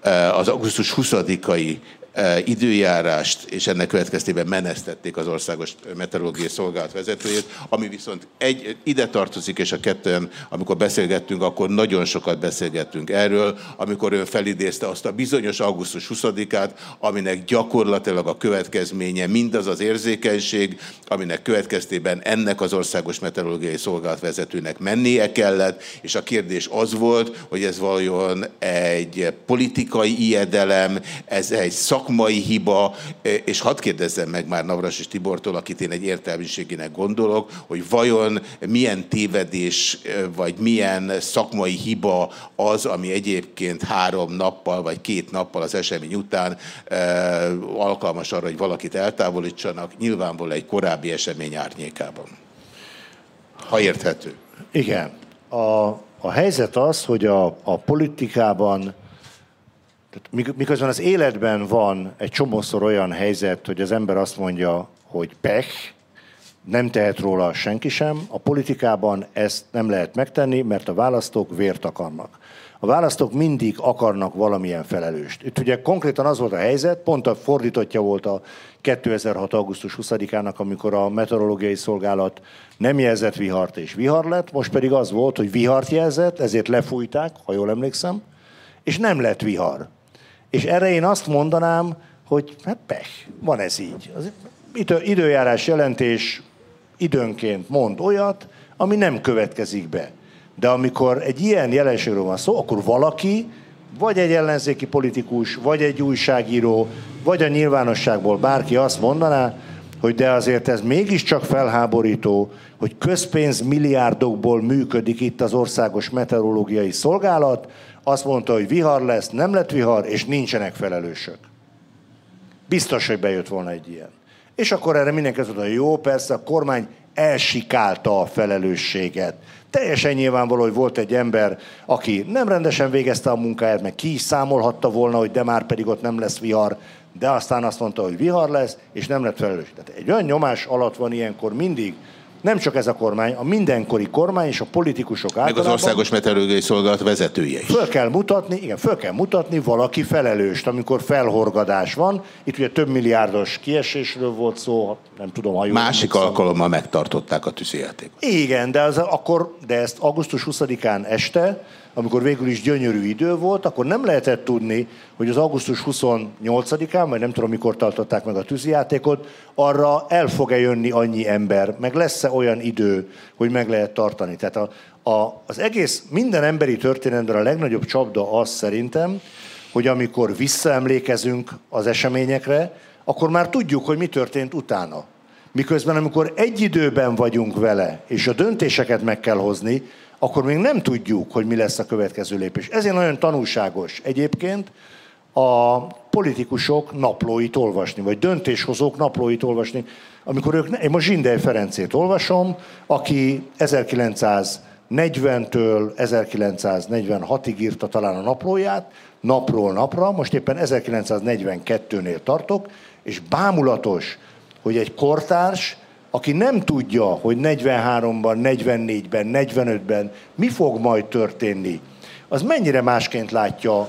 eh, az augusztus 20-ai E, időjárást, és ennek következtében menesztették az Országos Meteorológiai Szolgálat vezetőjét, ami viszont egy, ide tartozik, és a kettőn, amikor beszélgettünk, akkor nagyon sokat beszélgettünk erről, amikor ön felidézte azt a bizonyos augusztus 20-át, aminek gyakorlatilag a következménye mindaz az érzékenység, aminek következtében ennek az Országos Meteorológiai Szolgálat vezetőnek mennie kellett, és a kérdés az volt, hogy ez valójában egy politikai ijedelem, ez egy szak szakmai hiba, e, és hadd kérdezzem meg már Navras és Tibortól, akit én egy értelmiségének gondolok, hogy vajon milyen tévedés, e, vagy milyen szakmai hiba az, ami egyébként három nappal, vagy két nappal az esemény után e, alkalmas arra, hogy valakit eltávolítsanak, nyilvánvalóan egy korábbi esemény árnyékában. Ha érthető. Igen. A, A helyzet az, hogy a, a politikában, tehát miközben az életben van egy csomószor olyan helyzet, hogy az ember azt mondja, hogy pech, nem tehet róla senki sem, a politikában ezt nem lehet megtenni, mert a választók vért akarnak. A választók mindig akarnak valamilyen felelőst. Itt ugye konkrétan az volt a helyzet, pont a fordítottja volt a 2006. augusztus 20-ának, amikor a meteorológiai szolgálat nem jelzett vihart és vihar lett, most pedig az volt, hogy vihart jelzett, ezért lefújták, ha jól emlékszem, és nem lett vihar. És erre én azt mondanám, hogy hát pech, van ez így. Az idő, időjárás jelentés időnként mond olyat, ami nem következik be. De amikor egy ilyen jelenségről van szó, akkor valaki, vagy egy ellenzéki politikus, vagy egy újságíró, vagy a nyilvánosságból bárki azt mondaná, hogy de azért ez mégiscsak felháborító, hogy közpénz milliárdokból működik itt az országos meteorológiai szolgálat, azt mondta, hogy vihar lesz, nem lett vihar, és nincsenek felelősök. Biztos, hogy bejött volna egy ilyen. És akkor erre mindenki azt mondta, jó, persze, a kormány elsikálta a felelősséget. Teljesen nyilvánvaló, hogy volt egy ember, aki nem rendesen végezte a munkáját, meg ki is számolhatta volna, hogy de már pedig ott nem lesz vihar, de aztán azt mondta, hogy vihar lesz, és nem lett felelős. Tehát egy olyan nyomás alatt van ilyenkor mindig, nem csak ez a kormány, a mindenkori kormány és a politikusok általában. Meg az Országos Meteorológiai Szolgálat vezetője is. Föl kell mutatni, igen, föl kell mutatni valaki felelőst, amikor felhorgadás van. Itt ugye több milliárdos kiesésről volt szó, nem tudom, ha jól Másik alkalommal megtartották a tűzijátékot. Igen, de, az, akkor, de ezt augusztus 20-án este amikor végül is gyönyörű idő volt, akkor nem lehetett tudni, hogy az augusztus 28-án, vagy nem tudom mikor tartották meg a tűzijátékot, arra el fog-e jönni annyi ember, meg lesz-e olyan idő, hogy meg lehet tartani. Tehát a, a, az egész, minden emberi történetben a legnagyobb csapda az szerintem, hogy amikor visszaemlékezünk az eseményekre, akkor már tudjuk, hogy mi történt utána. Miközben amikor egy időben vagyunk vele, és a döntéseket meg kell hozni, akkor még nem tudjuk, hogy mi lesz a következő lépés. Ezért nagyon tanulságos egyébként a politikusok naplóit olvasni, vagy döntéshozók naplóit olvasni. Amikor ők, én most Zsindely Ferencét olvasom, aki 1940-től 1946-ig írta talán a naplóját, napról napra, most éppen 1942-nél tartok, és bámulatos, hogy egy kortárs aki nem tudja, hogy 43-ban, 44-ben, 45-ben mi fog majd történni, az mennyire másként látja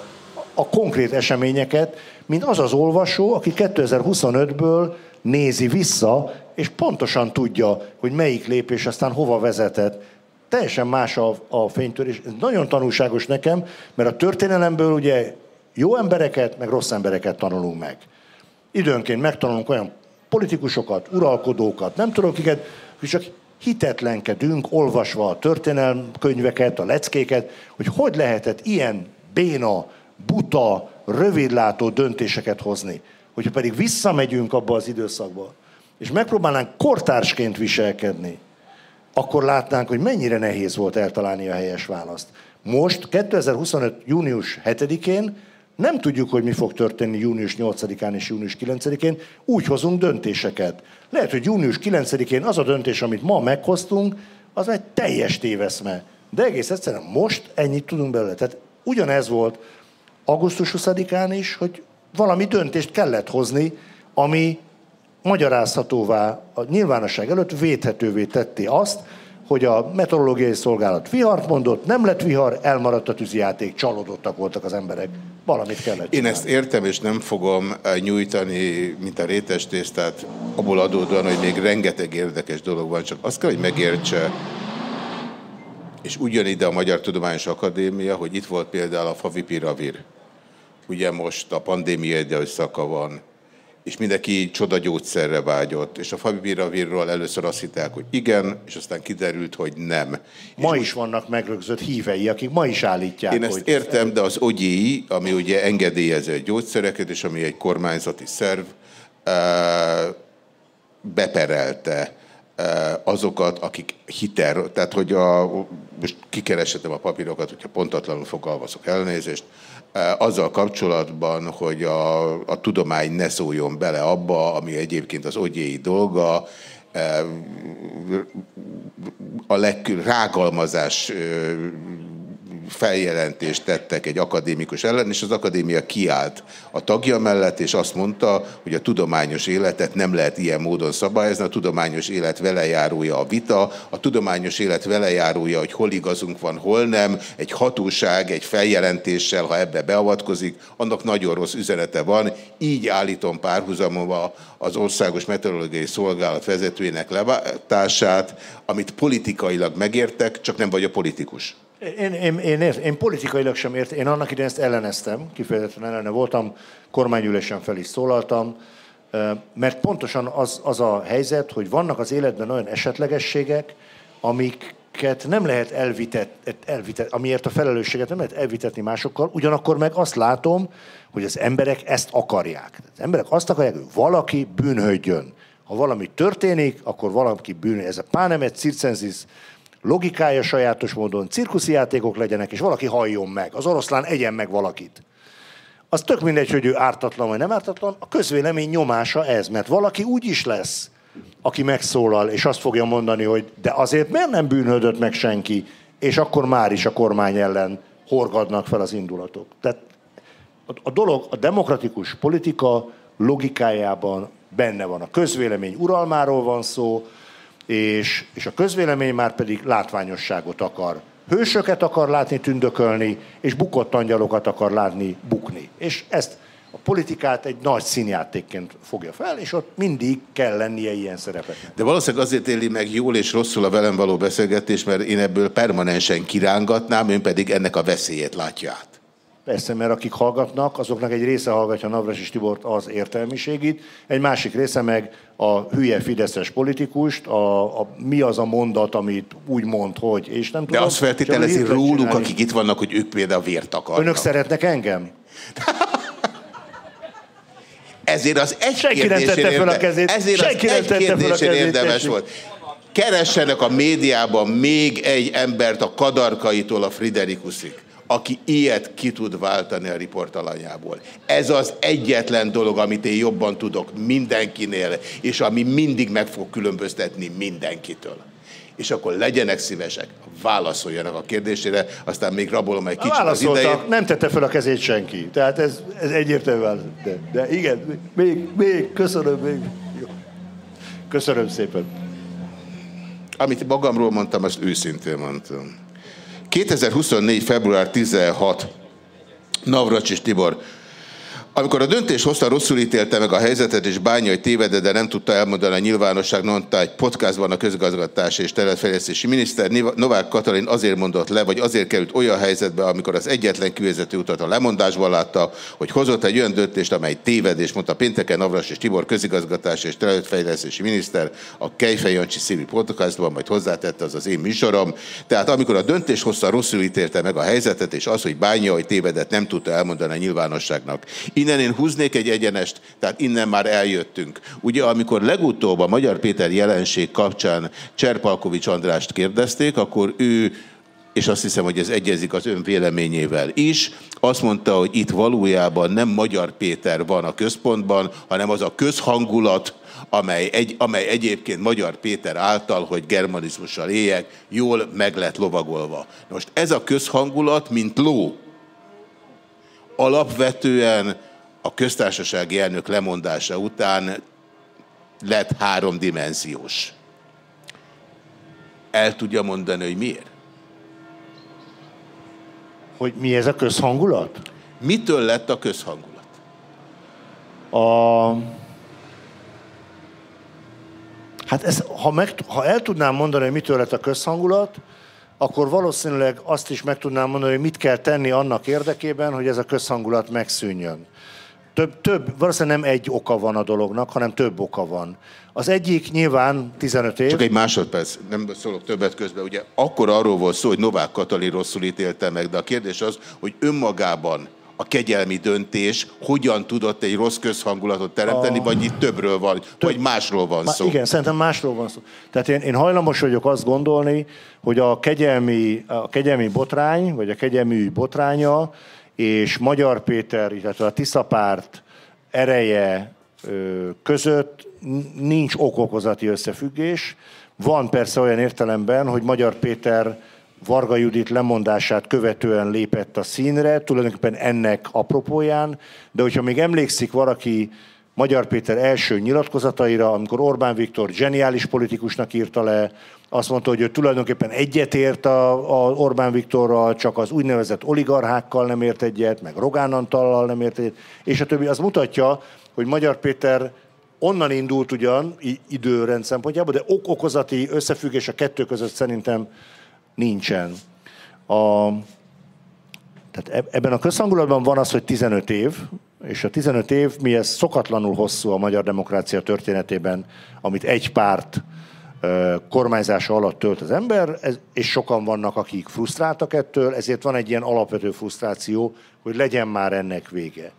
a konkrét eseményeket, mint az az olvasó, aki 2025-ből nézi vissza, és pontosan tudja, hogy melyik lépés aztán hova vezetett. Teljesen más a, a fénytörés. Ez nagyon tanulságos nekem, mert a történelemből ugye jó embereket, meg rossz embereket tanulunk meg. Időnként megtanulunk olyan politikusokat, uralkodókat, nem tudom kiket, és csak hitetlenkedünk, olvasva a történelmkönyveket, a leckéket, hogy hogy lehetett ilyen béna, buta, rövidlátó döntéseket hozni. Hogyha pedig visszamegyünk abba az időszakba, és megpróbálnánk kortársként viselkedni, akkor látnánk, hogy mennyire nehéz volt eltalálni a helyes választ. Most, 2025. június 7-én nem tudjuk, hogy mi fog történni június 8-án és június 9-én, úgy hozunk döntéseket. Lehet, hogy június 9-én az a döntés, amit ma meghoztunk, az egy teljes téveszme. De egész egyszerűen most ennyit tudunk belőle. Tehát ugyanez volt augusztus 20-án is, hogy valami döntést kellett hozni, ami magyarázhatóvá a nyilvánosság előtt védhetővé tetti azt, hogy a meteorológiai szolgálat vihart mondott, nem lett vihar, elmaradt a tűzijáték, csalódottak voltak az emberek. Valamit kellett csinálni. Én ezt értem, és nem fogom eh, nyújtani, mint a rétes tésztát, abból adódóan, hogy még rengeteg érdekes dolog van, csak azt kell, hogy megértse, és ugyanide a Magyar Tudományos Akadémia, hogy itt volt például a Favipiravir. Ugye most a pandémia időszaka van, és mindenki csodagyógyszerre vágyott, és a Fabiravirról először azt hitták, hogy igen, és aztán kiderült, hogy nem. Ma és is vannak megrögzött hívei, akik ma is állítják, Én ezt hogy... értem, de az OGI, ami ugye engedélyező gyógyszereket, és ami egy kormányzati szerv, beperelte azokat, akik hiter, tehát hogy a, most kikeresetem a papírokat, hogyha pontatlanul fogalmazok elnézést, azzal kapcsolatban, hogy a, a tudomány ne szóljon bele abba, ami egyébként az ogyéi dolga, a legrágalmazás feljelentést tettek egy akadémikus ellen, és az akadémia kiállt a tagja mellett, és azt mondta, hogy a tudományos életet nem lehet ilyen módon szabályozni, a tudományos élet velejárója a vita, a tudományos élet velejárója, hogy hol igazunk van, hol nem, egy hatóság, egy feljelentéssel, ha ebbe beavatkozik, annak nagyon rossz üzenete van, így állítom párhuzamova az Országos Meteorológiai Szolgálat vezetőjének leváltását, amit politikailag megértek, csak nem vagy a politikus. Én, én, én, én, én politikailag sem értem, én annak idején ezt elleneztem, kifejezetten ellene voltam, kormányülésen fel is szólaltam, mert pontosan az, az a helyzet, hogy vannak az életben olyan esetlegességek, amiket nem lehet elvitet, elvitet, amiért a felelősséget nem lehet elvitetni másokkal, ugyanakkor meg azt látom, hogy az emberek ezt akarják. Az emberek azt akarják, hogy valaki bűnhődjön. Ha valami történik, akkor valaki bűnhődjön. Ez a pánemet circensis logikája sajátos módon, cirkuszi játékok legyenek, és valaki halljon meg. Az oroszlán egyen meg valakit. Az tök mindegy, hogy ő ártatlan vagy nem ártatlan, a közvélemény nyomása ez, mert valaki úgy is lesz, aki megszólal, és azt fogja mondani, hogy de azért miért nem bűnhődött meg senki, és akkor már is a kormány ellen horgadnak fel az indulatok. Tehát a dolog, a demokratikus politika logikájában benne van. A közvélemény uralmáról van szó, és, és a közvélemény már pedig látványosságot akar. Hősöket akar látni tündökölni, és bukott angyalokat akar látni bukni. És ezt a politikát egy nagy színjátékként fogja fel, és ott mindig kell lennie ilyen szerepeknek. De valószínűleg azért éli meg jól és rosszul a velem való beszélgetés, mert én ebből permanensen kirángatnám, ön pedig ennek a veszélyét látja át. Persze, mert akik hallgatnak, azoknak egy része hallgatja Navras és Tibort az értelmiségit, egy másik része meg a hülye fideszes politikust, a, a mi az a mondat, amit úgy mond, hogy, és nem tudom. De azt feltételezi róluk, csinálni. akik itt vannak, hogy ők például vért akarnak. Önök szeretnek engem? [LAUGHS] Ezért az egy Senki nem tette fel a kezét. Ezért Senki az egy kérdésén érdemes volt. Keressenek a médiában még egy embert a kadarkaitól a Friderikusig aki ilyet ki tud váltani a riportalanyából. Ez az egyetlen dolog, amit én jobban tudok mindenkinél, és ami mindig meg fog különböztetni mindenkitől. És akkor legyenek szívesek, válaszoljanak a kérdésére, aztán még rabolom egy kicsit az idejét. nem tette fel a kezét senki. Tehát ez, ez egyértelmű. De, de igen, még, még, köszönöm, még. Köszönöm szépen. Amit magamról mondtam, azt őszintén mondtam. 2024. február 16. Navracsis Tibor amikor a döntés hozta, rosszul ítélte meg a helyzetet, és bányai tévede, de nem tudta elmondani a nyilvánosság, mondta egy podcastban a közgazgatási és területfejlesztési miniszter. Novák Katalin azért mondott le, vagy azért került olyan helyzetbe, amikor az egyetlen kivezető utat a lemondásban látta, hogy hozott egy olyan döntést, amely tévedés, mondta pénteken Navras és Tibor közigazgatási és területfejlesztési miniszter a Kejfej Jancsi szívű podcastban, majd hozzátette az az én műsorom. Tehát amikor a döntés hozta, rosszul ítélte meg a helyzetet, és az, hogy bányai tévedet nem tudta elmondani a nyilvánosságnak. Innen én húznék egy egyenest, tehát innen már eljöttünk. Ugye, amikor legutóbb a Magyar Péter jelenség kapcsán Cserpalkovics Andrást kérdezték, akkor ő és azt hiszem, hogy ez egyezik az ön véleményével is. Azt mondta, hogy itt valójában nem Magyar Péter van a központban, hanem az a közhangulat, amely, egy, amely egyébként Magyar Péter által, hogy germanizmussal éljek, jól meg lett lovagolva. Most ez a közhangulat, mint ló, alapvetően a köztársasági elnök lemondása után lett háromdimenziós. El tudja mondani, hogy miért? Hogy mi ez a közhangulat? Mitől lett a közhangulat? A... Hát ez, ha, meg, ha el tudnám mondani, hogy mitől lett a közhangulat, akkor valószínűleg azt is meg tudnám mondani, hogy mit kell tenni annak érdekében, hogy ez a közhangulat megszűnjön. Több, több, valószínűleg nem egy oka van a dolognak, hanem több oka van. Az egyik nyilván 15 év. Csak egy másodperc, nem szólok többet közben. Ugye akkor arról volt szó, hogy Novák Katalin rosszul ítélte meg, de a kérdés az, hogy önmagában a kegyelmi döntés hogyan tudott egy rossz közhangulatot teremteni, a... vagy itt többről van, Több... vagy másról van szó. Igen, szerintem másról van szó. Tehát én, én hajlamos vagyok azt gondolni, hogy a kegyelmi, a kegyelmi botrány, vagy a kegyelmi botránya, és Magyar Péter, illetve a Tiszapárt ereje között nincs okokozati összefüggés. Van persze olyan értelemben, hogy Magyar Péter Varga Judit lemondását követően lépett a színre, tulajdonképpen ennek apropóján, de hogyha még emlékszik valaki Magyar Péter első nyilatkozataira, amikor Orbán Viktor geniális politikusnak írta le, azt mondta, hogy ő tulajdonképpen egyetért a, a Orbán Viktorral, csak az úgynevezett oligarchákkal nem ért egyet, meg Rogán Antallal nem ért egyet, és a többi. Az mutatja, hogy Magyar Péter onnan indult ugyan időrend szempontjából, de ok-okozati összefüggés a kettő között szerintem nincsen. A, tehát ebben a közhangulatban van az, hogy 15 év, és a 15 év, mi ez szokatlanul hosszú a magyar demokrácia történetében, amit egy párt kormányzása alatt tölt az ember, és sokan vannak, akik frusztráltak ettől, ezért van egy ilyen alapvető frusztráció, hogy legyen már ennek vége.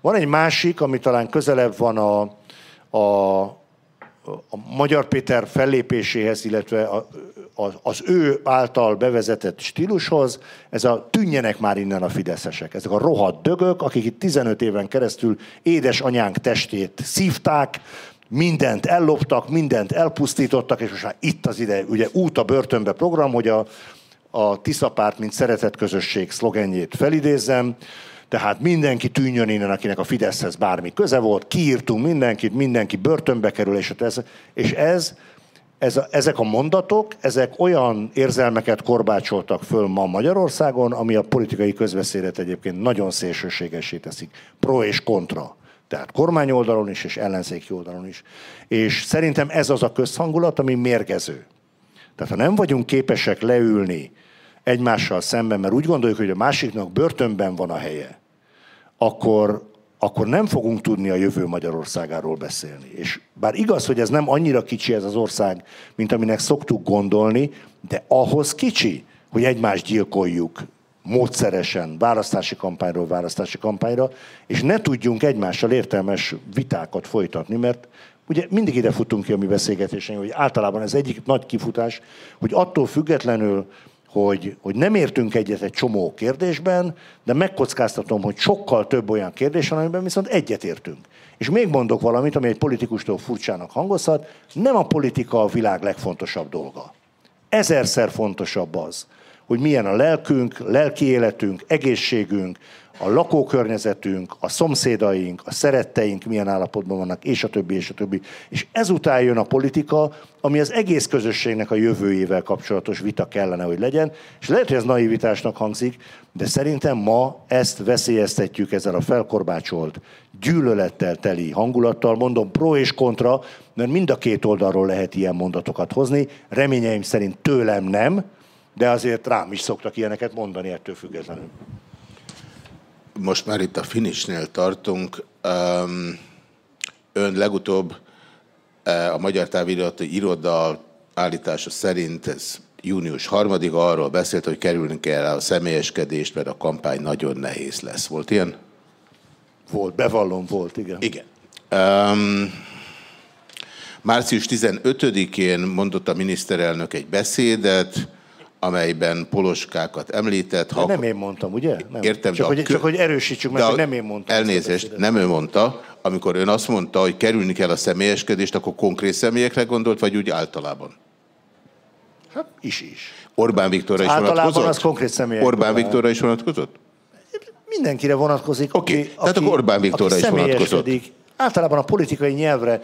Van egy másik, ami talán közelebb van a, a, a Magyar Péter fellépéséhez, illetve a, a, az ő által bevezetett stílushoz, ez a tűnjenek már innen a fideszesek. Ezek a rohadt dögök, akik itt 15 éven keresztül édesanyánk testét szívták, mindent elloptak, mindent elpusztítottak, és most már itt az ide, ugye út a börtönbe program, hogy a, a Tiszapárt, mint szeretett közösség szlogenjét felidézzem, tehát mindenki tűnjön innen, akinek a Fideszhez bármi köze volt, kiírtunk mindenkit, mindenki börtönbe kerül, és ez, és ez, ez a, ezek a mondatok, ezek olyan érzelmeket korbácsoltak föl ma Magyarországon, ami a politikai közbeszédet egyébként nagyon szélsőségesé teszik. Pro és kontra. Tehát kormány oldalon is, és ellenzéki oldalon is. És szerintem ez az a közhangulat, ami mérgező. Tehát ha nem vagyunk képesek leülni egymással szemben, mert úgy gondoljuk, hogy a másiknak börtönben van a helye, akkor, akkor nem fogunk tudni a jövő Magyarországáról beszélni. És bár igaz, hogy ez nem annyira kicsi ez az ország, mint aminek szoktuk gondolni, de ahhoz kicsi, hogy egymást gyilkoljuk módszeresen választási kampányról választási kampányra, és ne tudjunk egymással értelmes vitákat folytatni, mert ugye mindig ide futunk ki a mi beszélgetésen, hogy általában ez egyik nagy kifutás, hogy attól függetlenül, hogy, hogy nem értünk egyet egy csomó kérdésben, de megkockáztatom, hogy sokkal több olyan kérdés van, amiben viszont egyet értünk. És még mondok valamit, ami egy politikustól furcsának hangozhat, nem a politika a világ legfontosabb dolga. Ezerszer fontosabb az, hogy milyen a lelkünk, lelki életünk, egészségünk, a lakókörnyezetünk, a szomszédaink, a szeretteink milyen állapotban vannak, és a többi, és a többi. És ezután jön a politika, ami az egész közösségnek a jövőjével kapcsolatos vita kellene, hogy legyen. És lehet, hogy ez naivitásnak hangzik, de szerintem ma ezt veszélyeztetjük ezzel a felkorbácsolt, gyűlölettel teli hangulattal, mondom pro és kontra, mert mind a két oldalról lehet ilyen mondatokat hozni. Reményeim szerint tőlem nem, de azért rám is szoktak ilyeneket mondani ettől függetlenül. Most már itt a finishnél tartunk. Ön legutóbb e, a Magyar Távirati Iroda állítása szerint ez június 3 arról beszélt, hogy kerülni kell a személyeskedést, mert a kampány nagyon nehéz lesz. Volt ilyen? Volt, bevallom, volt, igen. Igen. Um, március 15-én mondott a miniszterelnök egy beszédet, amelyben poloskákat említett. Ha nem én mondtam, ugye? Nem. Értem, csak, hogy, csak hogy erősítsük meg, hogy nem én mondtam. Elnézést, nem ő mondta. Amikor ön azt mondta, hogy kerülni kell a személyeskedést, akkor konkrét személyekre gondolt, vagy úgy általában? Hát is is. Orbán Viktorra is általában vonatkozott? az konkrét személyek. Orbán Viktorra is vonatkozott? Mindenkire vonatkozik. Oké, okay. tehát akkor Orbán Viktorra is vonatkozott. Általában a politikai nyelvre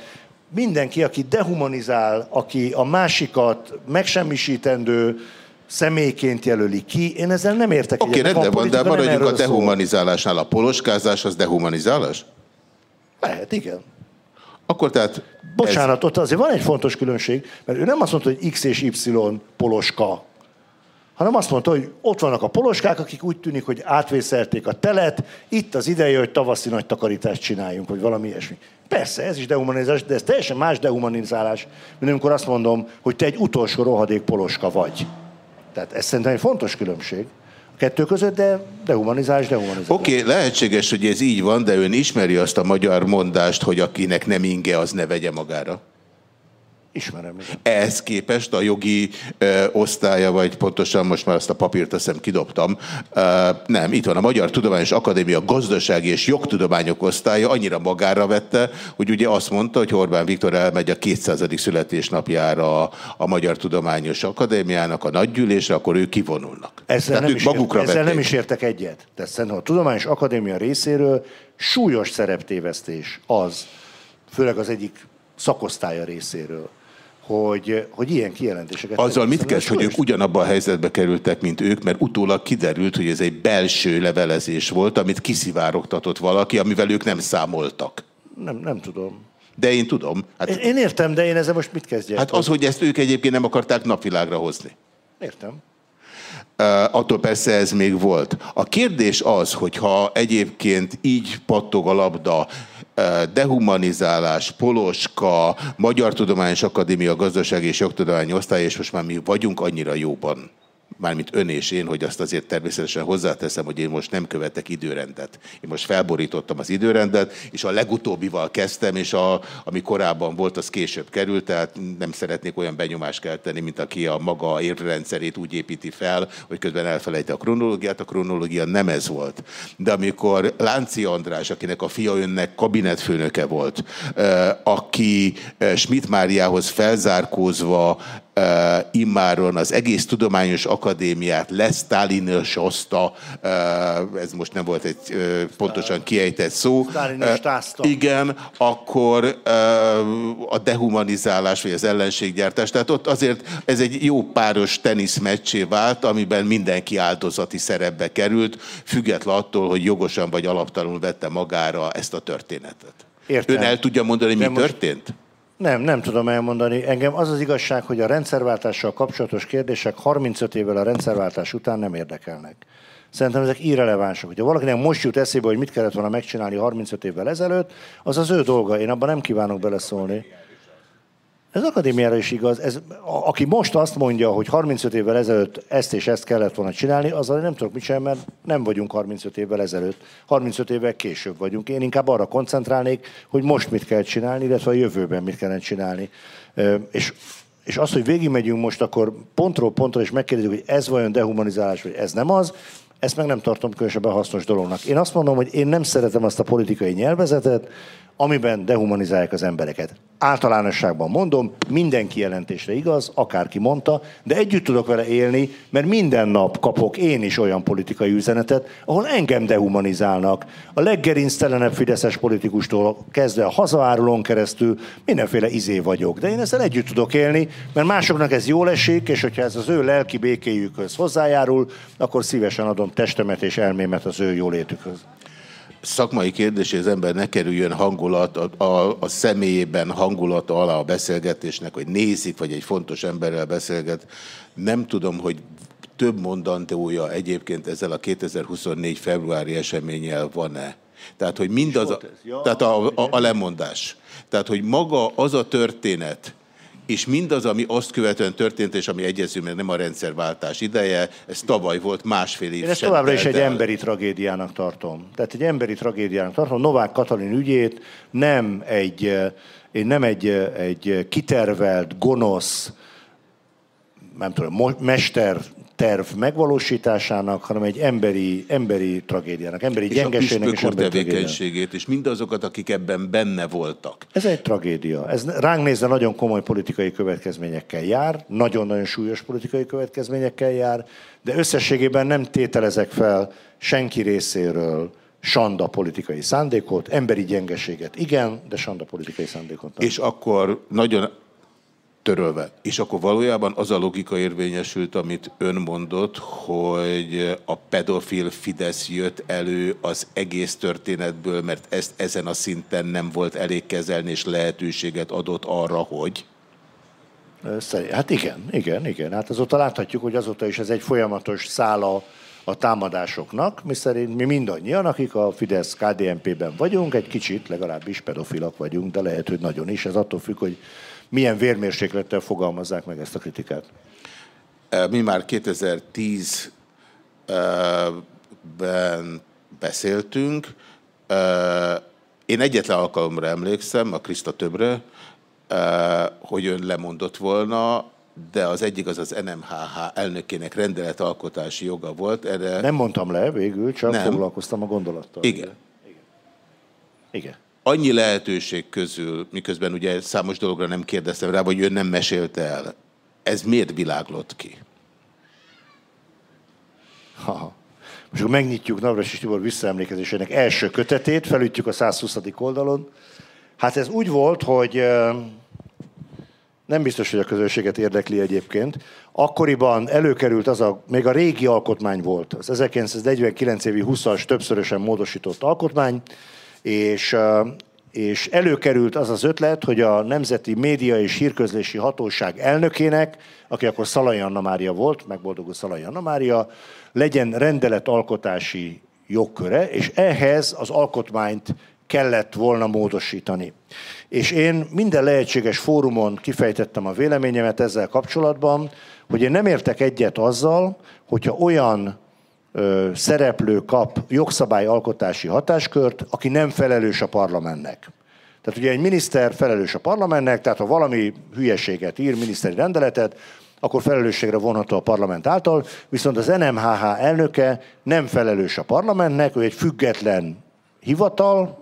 mindenki, aki dehumanizál, aki a másikat megsemmisítendő, személyként jelöli ki. Én ezzel nem értek Oké, okay, rendben van, de maradjunk a dehumanizálásnál. A poloskázás az dehumanizálás? Lehet, igen. Akkor tehát... Bocsánat, ez... ott azért van egy fontos különbség, mert ő nem azt mondta, hogy X és Y poloska, hanem azt mondta, hogy ott vannak a poloskák, akik úgy tűnik, hogy átvészelték a telet, itt az ideje, hogy tavaszi nagy takarítást csináljunk, vagy valami ilyesmi. Persze, ez is dehumanizálás, de ez teljesen más dehumanizálás, mint amikor azt mondom, hogy te egy utolsó rohadék poloska vagy. Tehát ez szerintem egy fontos különbség a kettő között, de dehumanizálás, dehumanizálás. Oké, okay, lehetséges, hogy ez így van, de ön ismeri azt a magyar mondást, hogy akinek nem inge, az ne vegye magára. Ismerem. Igen. Ehhez képest a jogi ö, osztálya, vagy pontosan most már azt a papírt azt hiszem kidobtam, ö, nem, itt van a Magyar Tudományos Akadémia Gazdasági és Jogtudományok osztálya, annyira magára vette, hogy ugye azt mondta, hogy Orbán Viktor elmegy a 200. születésnapjára a, a Magyar Tudományos Akadémiának a nagygyűlésre, akkor ők kivonulnak. Ezzel, Tehát nem ők is, magukra ezzel vették. nem is értek egyet. Tehát szerintem a Tudományos Akadémia részéről súlyos szereptévesztés az, főleg az egyik szakosztálya részéről, hogy, hogy ilyen kijelentéseket... Azzal mit kezd, hogy ők ugyanabban a helyzetbe kerültek, mint ők, mert utólag kiderült, hogy ez egy belső levelezés volt, amit kiszivárogtatott valaki, amivel ők nem számoltak. Nem, nem tudom. De én tudom. Hát, Én, én értem, de én ezzel most mit kezdjek? hát az, hogy ezt ők egyébként nem akarták napvilágra hozni. Értem. Uh, attól persze ez még volt. A kérdés az, hogyha egyébként így pattog a labda, dehumanizálás, Poloska, Magyar Tudományos Akadémia Gazdasági és Jogtudományi Osztály, és most már mi vagyunk annyira jóban, mármint ön és én, hogy azt azért természetesen hozzáteszem, hogy én most nem követek időrendet. Én most felborítottam az időrendet, és a legutóbbival kezdtem, és a, ami korábban volt, az később került, tehát nem szeretnék olyan benyomást kelteni, mint aki a maga érvrendszerét úgy építi fel, hogy közben elfelejti a kronológiát. A kronológia nem ez volt. De amikor Lánci András, akinek a fia önnek kabinetfőnöke volt, aki Schmidt Máriához felzárkózva uh, immáron az egész tudományos akadémiát lesztálinosozta, uh, ez most nem volt egy uh, pontosan kiejtett szó. Uh, igen, akkor uh, a dehumanizálás, vagy az ellenséggyártás, tehát ott azért ez egy jó páros teniszmeccsé vált, amiben mindenki áldozati szerepbe került, független attól, hogy jogosan vagy alaptalanul vette magára ezt a történetet. Értem. Ön el tudja mondani, mi most- történt? Nem, nem tudom elmondani. Engem az az igazság, hogy a rendszerváltással kapcsolatos kérdések 35 évvel a rendszerváltás után nem érdekelnek. Szerintem ezek irrelevánsak. Hogyha valakinek most jut eszébe, hogy mit kellett volna megcsinálni 35 évvel ezelőtt, az az ő dolga. Én abban nem kívánok beleszólni. Ez akadémiára is igaz. Ez, aki most azt mondja, hogy 35 évvel ezelőtt ezt és ezt kellett volna csinálni, azzal nem tudok mit csinálni, mert nem vagyunk 35 évvel ezelőtt. 35 évvel később vagyunk. Én inkább arra koncentrálnék, hogy most mit kell csinálni, illetve a jövőben mit kellene csinálni. És és az, hogy végigmegyünk most akkor pontról pontra, és megkérdezzük, hogy ez vajon dehumanizálás, vagy ez nem az, ezt meg nem tartom különösebben hasznos dolognak. Én azt mondom, hogy én nem szeretem azt a politikai nyelvezetet, amiben dehumanizálják az embereket. Általánosságban mondom, minden kijelentésre igaz, akárki mondta, de együtt tudok vele élni, mert minden nap kapok én is olyan politikai üzenetet, ahol engem dehumanizálnak. A leggerinctelenebb fideszes politikustól kezdve a hazaárulón keresztül mindenféle izé vagyok. De én ezzel együtt tudok élni, mert másoknak ez jól esik, és hogyha ez az ő lelki békéjükhöz hozzájárul, akkor szívesen adom testemet és elmémet az ő jólétükhöz. Szakmai kérdés, hogy az ember ne kerüljön hangulat, a, a, a személyében hangulata alá a beszélgetésnek, hogy nézik, vagy egy fontos emberrel beszélget. Nem tudom, hogy több mondandója egyébként ezzel a 2024 februári eseménnyel van-e. Tehát, hogy mindaz, a, tehát a, a, a lemondás. Tehát, hogy maga az a történet, és mindaz, ami azt követően történt, és ami egyező, mert nem a rendszerváltás ideje, ez tavaly volt másfél év Én ezt továbbra is egy el. emberi tragédiának tartom. Tehát egy emberi tragédiának tartom. Novák Katalin ügyét nem egy, eh, nem egy, eh, egy kitervelt, gonosz, nem tudom, mester terv megvalósításának, hanem egy emberi, emberi tragédiának, emberi és a gyengeségnek és tragédiának. tevékenységét, és mindazokat, akik ebben benne voltak. Ez egy tragédia. Ez ránk nézve nagyon komoly politikai következményekkel jár, nagyon-nagyon súlyos politikai következményekkel jár, de összességében nem tételezek fel senki részéről sanda politikai szándékot, emberi gyengeséget igen, de sanda politikai szándékot nem. És akkor nagyon törölve. És akkor valójában az a logika érvényesült, amit ön mondott, hogy a pedofil Fidesz jött elő az egész történetből, mert ezt ezen a szinten nem volt elég kezelni, és lehetőséget adott arra, hogy... Hát igen, igen, igen. Hát azóta láthatjuk, hogy azóta is ez egy folyamatos szála a támadásoknak, mi szerint mi mindannyian, akik a Fidesz KDNP-ben vagyunk, egy kicsit legalábbis pedofilak vagyunk, de lehet, hogy nagyon is. Ez attól függ, hogy milyen vérmérséklettel fogalmazzák meg ezt a kritikát. Mi már 2010-ben beszéltünk. Én egyetlen alkalomra emlékszem, a Krista többre, hogy ön lemondott volna, de az egyik az az NMHH elnökének rendeletalkotási joga volt. Erre... Nem mondtam le végül, csak Nem. foglalkoztam a gondolattal. Igen. Igen. Igen. Annyi lehetőség közül, miközben ugye számos dologra nem kérdeztem rá, vagy ön nem mesélte el, ez miért világlott ki? Ha. Most akkor megnyitjuk Navras Tibor visszaemlékezésének első kötetét, felütjük a 120. oldalon. Hát ez úgy volt, hogy nem biztos, hogy a közönséget érdekli egyébként. Akkoriban előkerült az a, még a régi alkotmány volt, az 1949 évi 20-as többszörösen módosított alkotmány, és, és előkerült az az ötlet, hogy a Nemzeti Média és Hírközlési Hatóság elnökének, aki akkor Szalai Anna Mária volt, megboldogult Szalai Anna Mária, legyen rendeletalkotási jogköre, és ehhez az alkotmányt kellett volna módosítani. És én minden lehetséges fórumon kifejtettem a véleményemet ezzel kapcsolatban, hogy én nem értek egyet azzal, hogyha olyan szereplő kap jogszabályalkotási hatáskört, aki nem felelős a parlamentnek. Tehát ugye egy miniszter felelős a parlamentnek, tehát ha valami hülyeséget ír, miniszteri rendeletet, akkor felelősségre vonható a parlament által, viszont az NMHH elnöke nem felelős a parlamentnek, ő egy független hivatal,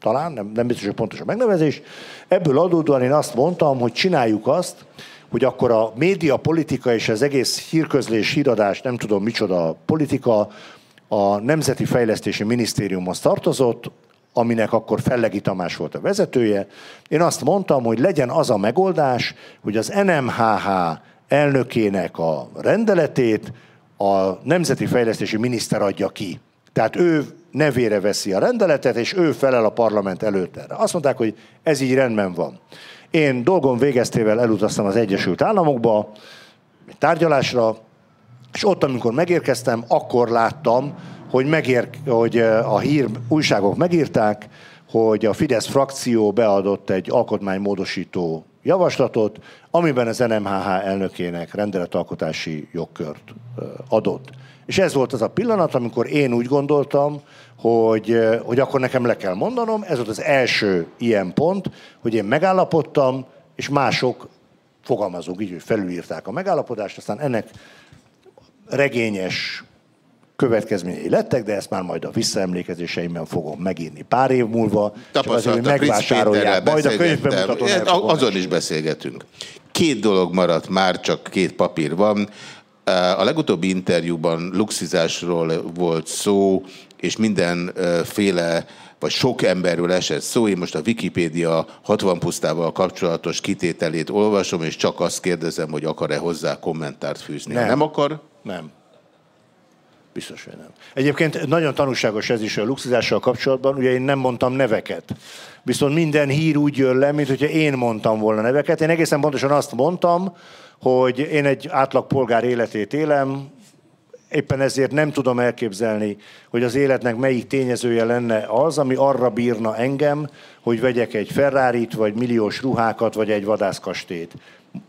talán, nem, nem biztos, hogy pontos a megnevezés. Ebből adódóan én azt mondtam, hogy csináljuk azt, hogy akkor a média politika és az egész hírközlés, híradás, nem tudom micsoda politika, a Nemzeti Fejlesztési Minisztériumhoz tartozott, aminek akkor Fellegi Tamás volt a vezetője. Én azt mondtam, hogy legyen az a megoldás, hogy az NMHH elnökének a rendeletét a Nemzeti Fejlesztési Miniszter adja ki. Tehát ő nevére veszi a rendeletet, és ő felel a parlament előtt erre. Azt mondták, hogy ez így rendben van. Én dolgom végeztével elutaztam az Egyesült Államokba, tárgyalásra, és ott, amikor megérkeztem, akkor láttam, hogy, megér, hogy a hír újságok megírták, hogy a Fidesz frakció beadott egy alkotmánymódosító javaslatot, amiben az NMHH elnökének rendeletalkotási jogkört adott. És ez volt az a pillanat, amikor én úgy gondoltam, hogy, hogy akkor nekem le kell mondanom, ez volt az első ilyen pont, hogy én megállapodtam, és mások, fogalmazunk így, hogy felülírták a megállapodást, aztán ennek regényes következményei lettek, de ezt már majd a visszaemlékezéseimben fogom megírni pár év múlva, csak azért, hogy megvásárolják, majd a könyvbemutatón Azon is beszélgetünk. Két dolog maradt már, csak két papír van. A legutóbbi interjúban luxizásról volt szó, és mindenféle vagy sok emberről esett szó. Én most a Wikipédia 60 pusztával kapcsolatos kitételét olvasom, és csak azt kérdezem, hogy akar-e hozzá kommentárt fűzni. Nem. Nem akar? Nem. Biztos, hogy nem. Egyébként nagyon tanulságos ez is a luxizással kapcsolatban, ugye én nem mondtam neveket. Viszont minden hír úgy jön le, mint hogyha én mondtam volna neveket. Én egészen pontosan azt mondtam, hogy én egy átlag polgár életét élem, éppen ezért nem tudom elképzelni, hogy az életnek melyik tényezője lenne az, ami arra bírna engem, hogy vegyek egy ferrari vagy milliós ruhákat, vagy egy vadászkastét.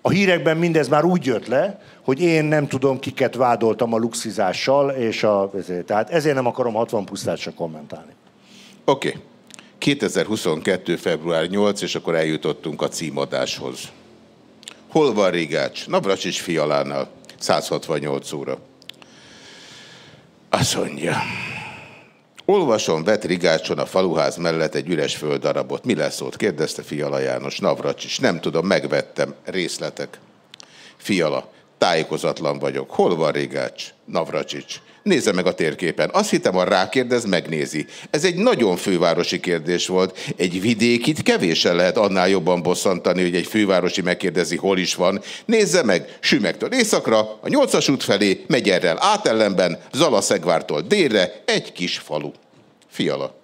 A hírekben mindez már úgy jött le, hogy én nem tudom, kiket vádoltam a luxizással, és a, ezért, tehát ezért nem akarom 60 pusztát se kommentálni. Oké. Okay. 2022. február 8, és akkor eljutottunk a címadáshoz. Hol van Rigács? Navracsics fialánál. 168 óra. Azt mondja. Olvasom vet Rigácson a faluház mellett egy üres földdarabot. Mi lesz ott? kérdezte Fiala János. Navracsics. Nem tudom, megvettem. Részletek. Fiala. Tájékozatlan vagyok. Hol van Rigács? Navracsics. Nézze meg a térképen. Azt hittem, ha rákérdez, megnézi. Ez egy nagyon fővárosi kérdés volt. Egy vidékit kevésen lehet annál jobban bosszantani, hogy egy fővárosi megkérdezi, hol is van. Nézze meg, Sümegtől északra, a nyolcas út felé, megy errel átellenben, Zalaszegvártól délre, egy kis falu. Fiala.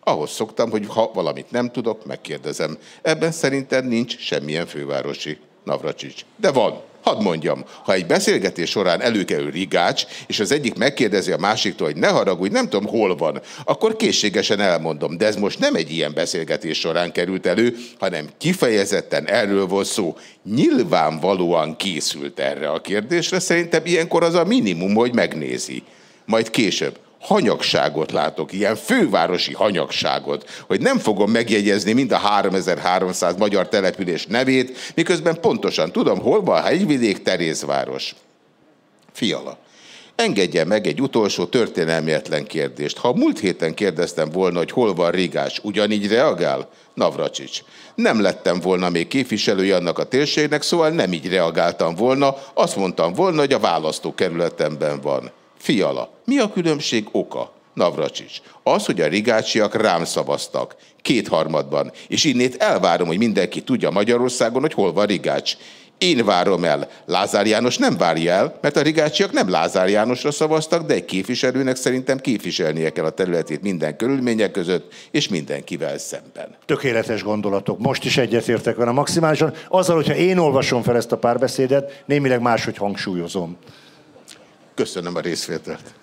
Ahhoz szoktam, hogy ha valamit nem tudok, megkérdezem. Ebben szerintem nincs semmilyen fővárosi. Navracsics. De van. Hadd mondjam, ha egy beszélgetés során előkerül rigács, és az egyik megkérdezi a másiktól, hogy ne haragudj, nem tudom, hol van, akkor készségesen elmondom. De ez most nem egy ilyen beszélgetés során került elő, hanem kifejezetten erről volt szó. Nyilvánvalóan készült erre a kérdésre, szerintem ilyenkor az a minimum, hogy megnézi. Majd később. Hanyagságot látok, ilyen fővárosi hanyagságot, hogy nem fogom megjegyezni mind a 3300 magyar település nevét, miközben pontosan tudom, hol van Hegyvidék, Terézváros. Fiala. Engedje meg egy utolsó történelmietlen kérdést. Ha múlt héten kérdeztem volna, hogy hol van Rigás, ugyanígy reagál? Navracsics. Nem lettem volna még képviselője annak a térségnek, szóval nem így reagáltam volna, azt mondtam volna, hogy a választókerületemben van. Fiala, mi a különbség oka? Navracsics. Az, hogy a rigácsiak rám szavaztak. Kétharmadban. És innét elvárom, hogy mindenki tudja Magyarországon, hogy hol van Rigács. Én várom el. Lázár János nem várja el, mert a rigácsiak nem Lázár Jánosra szavaztak, de egy képviselőnek szerintem képviselnie kell a területét minden körülmények között, és mindenkivel szemben. Tökéletes gondolatok. Most is egyetértek vele maximálisan. Azzal, hogyha én olvasom fel ezt a párbeszédet, némileg máshogy hangsúlyozom. Köszönöm a részvételt.